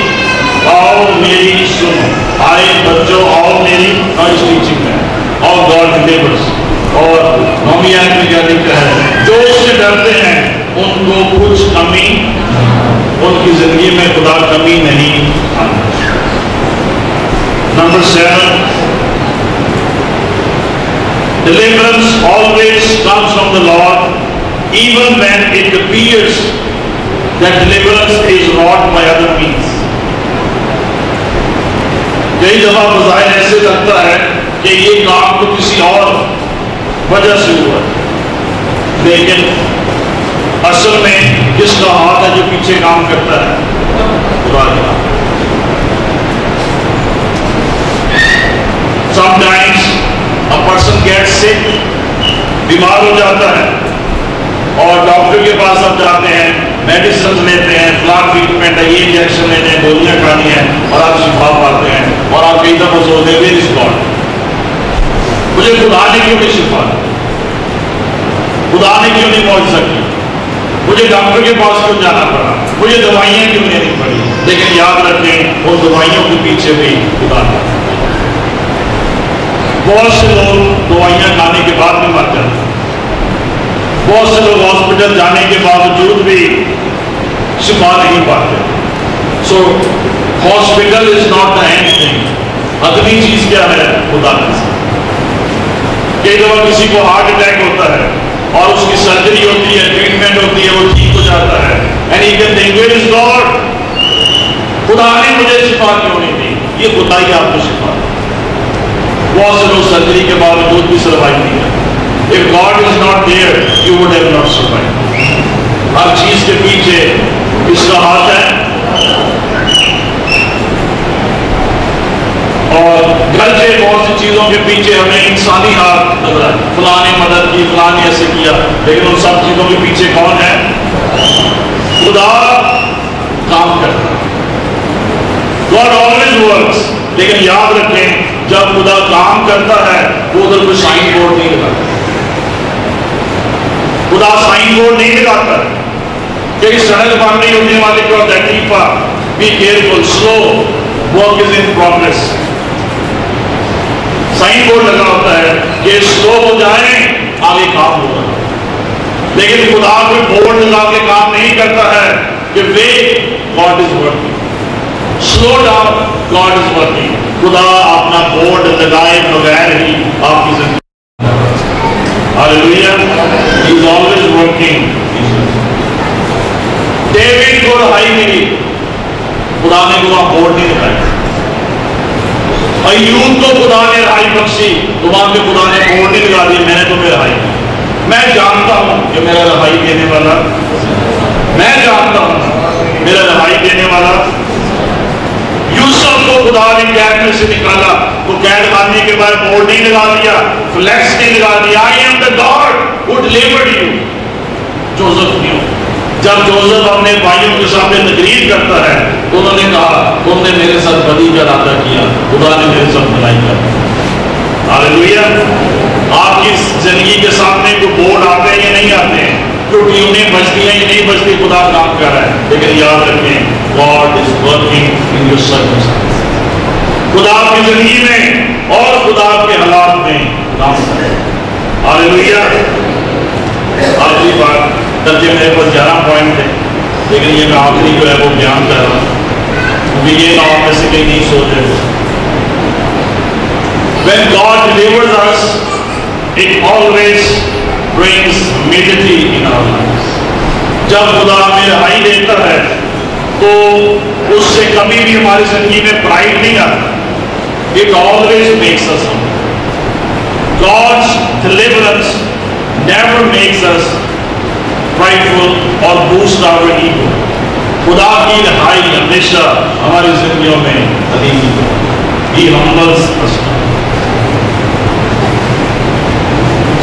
آؤ، میری سنو۔ آئے بچوں، آؤ، میری نوائز ٹیچنگ ہے آؤ گاڈ لیبرس اور نومی آئے میں کیا لکھا ہے۔ جو اس سے ڈرتے ہیں، ان کو کچھ کمی، ان کی زندگی میں خدا کمی نہیں number seven. Deliverance always comes from the Lord. Even when it appears that deliverance is wrought by other means. کئی دفعہ بظاہر ایسے لگتا ہے کہ یہ کام تو کسی اور وجہ سے ہوا لیکن اصل میں کس کا ہاتھ ہے جو پیچھے کام کرتا ہے خدا کے سم ٹائمس پرسن گیٹ سک بیمار ہو جاتا ہے۔ اور ڈاکٹر کے پاس اب جاتے ہیں میڈیسن لیتے ہیں فلاں ٹریٹمنٹ ہے، یہ انجیکشن لیتے ہیں، گولیاں کھانی ہیں، اور آپ شفا پاتے ہیں۔ اور آپ کئی دفعہ سوچتے ہیں اس گاڈ مجھے خدا نے کیوں نہیں شفا خدا نے کیوں نہیں پہنچ سکی مجھے ڈاکٹر کے پاس کیوں جانا پڑا؟ مجھے دوائیاں کیوں نہیں پڑی؟ لیکن یاد رکھیں ان دوائیوں کے پیچھے بھی خدا تھا بہت سے لوگ دوائیاں کھانے کے بعد بھی مر جاتے ہیں۔ بہت سے لوگ ہاسپٹل جانے کے باوجود بھی شفا نہیں پاتے۔ So hospital is not the end thing اگلی چیز کیا ہے؟ خدا کے ساتھ کئی دفعہ کسی کو ہارٹ اٹیک ہوتا ہے اور اس کی سرجری ہوتی ہے ٹریٹمنٹ ہوتی ہے وہ ٹھیک ہو جاتا ہے۔ And he can think where is God خدا نے مجھے شفا کیوں نہیں دی؟ یہ خدا ہی آپ کو شفا دی بہت سے لوگ سرجری کے باوجود بھی سروائو نہیں کرتے If God is not there, you would have not survived. ہر چیز کے پیچھے کس کا ہاتھ ہے۔ اور گھر بہت سی چیزوں کے پیچھے ہمیں انسانی ہاتھ نظر آئے فلاں نے مدد کی، فلاں نے ایسے کیا۔ لیکن ان سب چیزوں کے پیچھے کون ہے؟ خدا کام کرتا God always works لیکن یاد رکھیں، جب خدا کام کرتا ہے، وہ ادھر کوئی سائن بورڈ نہیں لگاتا۔ خدا سائن بورڈ نہیں لگاتا۔ کہ اس سڑک بن رہی ہونے والے کو دیکھا be careful slow work is in progress sign board لگا ہوتا ہے کہ سلو ہو جائیں، آگے کام ہوگا۔ لیکن خدا کوئی بورڈ لگا کے کام نہیں کرتا ہے کہ wait God is working slow down God is working خدا اپنا بورڈ لگائے بغیر ہی آپ کی زندگی۔ Hallelujah. He is always working. David کو رہائی ملی۔ خدا نے وہاں بورڈ نہیں لگایا ایوب کو خدا نے رہائی بخشی وہاں پہ خدا نے بورڈ نہیں لگا دی، میں نے تمہیں رہائی میں جانتا ہوں کہ میرا رہائی دینے والا، میں جانتا ہوں میرا رہائی دینے والا۔ یوسف کو خدا نے قید میں سے نکالا تو قید خانے کے بعد بورڈ نہیں لگا دیا، فلیکس نہیں لگا دیا۔ I am the God who delivered you Joseph نہیں ہو۔ جب جوزف اپنے بھائیوں کے سامنے تقریر کرتا ہے تو انہوں نے کہا، تم نے میرے ساتھ بدی کا ارادہ کیا، خدا نے میرے ساتھ بھلائی کر آپ کی زندگی کے سامنے کوئی بورڈ آتے ہیں یا نہیں آتے ہیں؟ ٹوٹی انہیں بچتی ہیں یا نہیں بچتی خدا کام کر رہا ہے۔ لیکن یاد رکھیں، God is working in your circumstances خدا کی زندگی میں اور خدا کے حالات میں کام کر رہا ہے ہاللویا آخری بات۔ درجے میرے پاس گیارہ پوائنٹ ہے لیکن یہ میں آخری جو ہے وہ بیان کر رہا ہوں کیونکہ یہ آپ میں سے کہیں نہیں سوچ رہے When God delivers us, it always brings immediately in our lives. جب خدا ہمیں رہائی دیتا ہے تو اس سے کبھی بھی ہماری زندگی میں پرائڈ نہیں آتا It always makes us humble. God's deliverance never makes us prideful or boost our ego. خدا کی رہائی ہمیشہ ہماری زندگیوں میں عظیم He humbles us.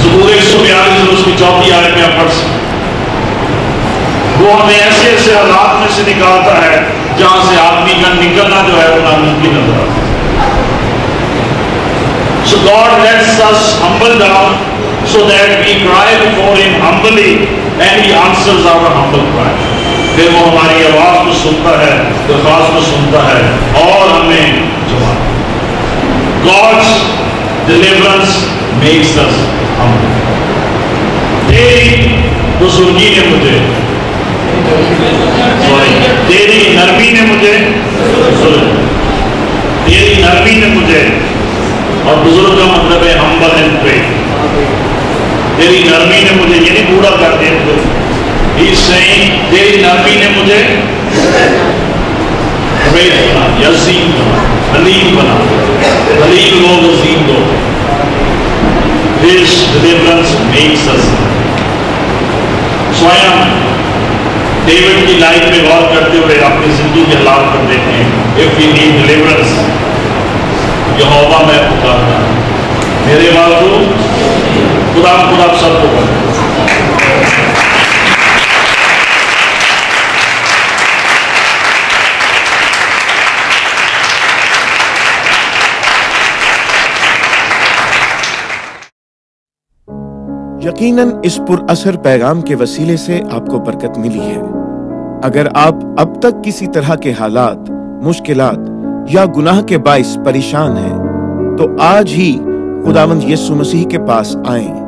زبور ایک سو بیالیس اور اس کی چوتھی آیت میں پڑھ سکتے وہ ہمیں ایسے ایسے حالات میں سے نکالتا ہے جہاں سے آدمی کا نکلنا جو ہے وہ ناممکن نظر آتا ہے So God lets us humble down so that we cry before Him humbly and He answers our humble cry. پھر وہ ہماری آواز کو سنتا ہے درخواست کو سنتا ہے اور ہمیں جواب God's deliverance makes us humble. تیری بزرگی نے مجھے سوری تیری نرمی نے مجھے تیری نرمی نے مجھے اور بزرگ کا مطلب ہے ہمبل اینڈ پرے تیری نرمی نے مجھے یہ بوڑا کر دیا تیری نرمی نے مجھے بنا بنا لوگ عظیم لوگ۔ This deliverance makes us سوائم ڈیوڈ کی لائف میں غور کرتے ہوئے اپنی زندگی کے حالات کر دیتے ہیں۔ میں پکارتا میرے بابو خدا خدا سب کو۔ یقیناً اس پر اثر پیغام کے وسیلے سے آپ کو برکت ملی ہے۔ اگر آپ اب تک کسی طرح کے حالات، مشکلات یا گناہ کے باعث پریشان ہیں، تو آج ہی خداوند یسو مسیح کے پاس آئیں۔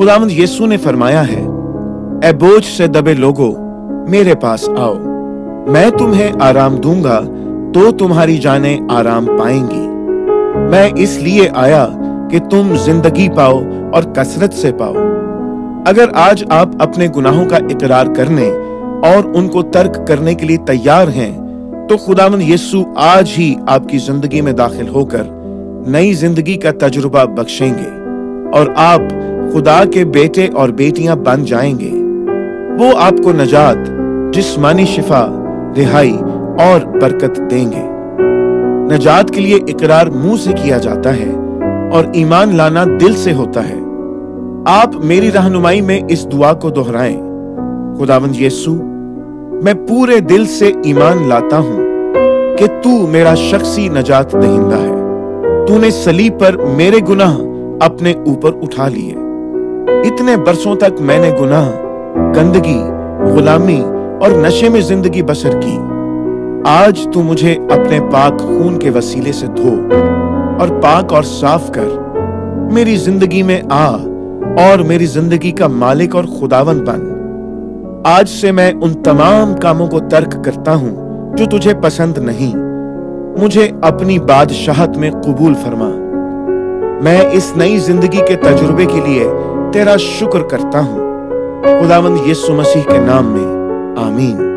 خداوند یسو نے فرمایا ہے، اے بوجھ سے دبے لوگو، میرے پاس آؤ، میں تمہیں آرام دوں گا، تو تمہاری جانیں آرام پائیں گی۔ میں اس لیے آیا کہ تم زندگی پاؤ اور کثرت سے پاؤ۔ اگر آج آپ اپنے گناہوں کا اقرار کرنے اور ان کو ترک کرنے کے لیے تیار ہیں، تو خداوند یسو آج ہی آپ کی زندگی میں داخل ہو کر نئی زندگی کا تجربہ بخشیں گے اور آپ خدا کے بیٹے اور بیٹیاں بن جائیں گے۔ وہ آپ کو نجات، جسمانی شفا، رہائی اور برکت دیں گے۔ نجات کے لیے اقرار منہ سے کیا جاتا ہے اور ایمان لانا دل سے ہوتا ہے۔ آپ میری رہنمائی میں اس دعا کو دہرائیں۔ خداوند یسو میں پورے دل سے ایمان لاتا ہوں کہ تو میرا شخصی نجات دہندہ ہے۔ تو نے سلیب پر میرے گناہ اپنے اوپر اٹھا لیے۔ اتنے برسوں تک میں نے گناہ، گندگی، غلامی اور نشے میں زندگی بسر کی۔ آج تو مجھے اپنے پاک خون کے وسیلے سے دھو اور پاک اور صاف کر۔ میری زندگی میں آ اور میری زندگی کا مالک اور خداون بن۔ آج سے میں ان تمام کاموں کو ترک کرتا ہوں جو تجھے پسند نہیں۔ مجھے اپنی بادشاہت میں قبول فرما۔ میں اس نئی زندگی کے تجربے کے لیے تیرا شکر کرتا ہوں. خداوند یسو مسیح کے نام میں. آمین.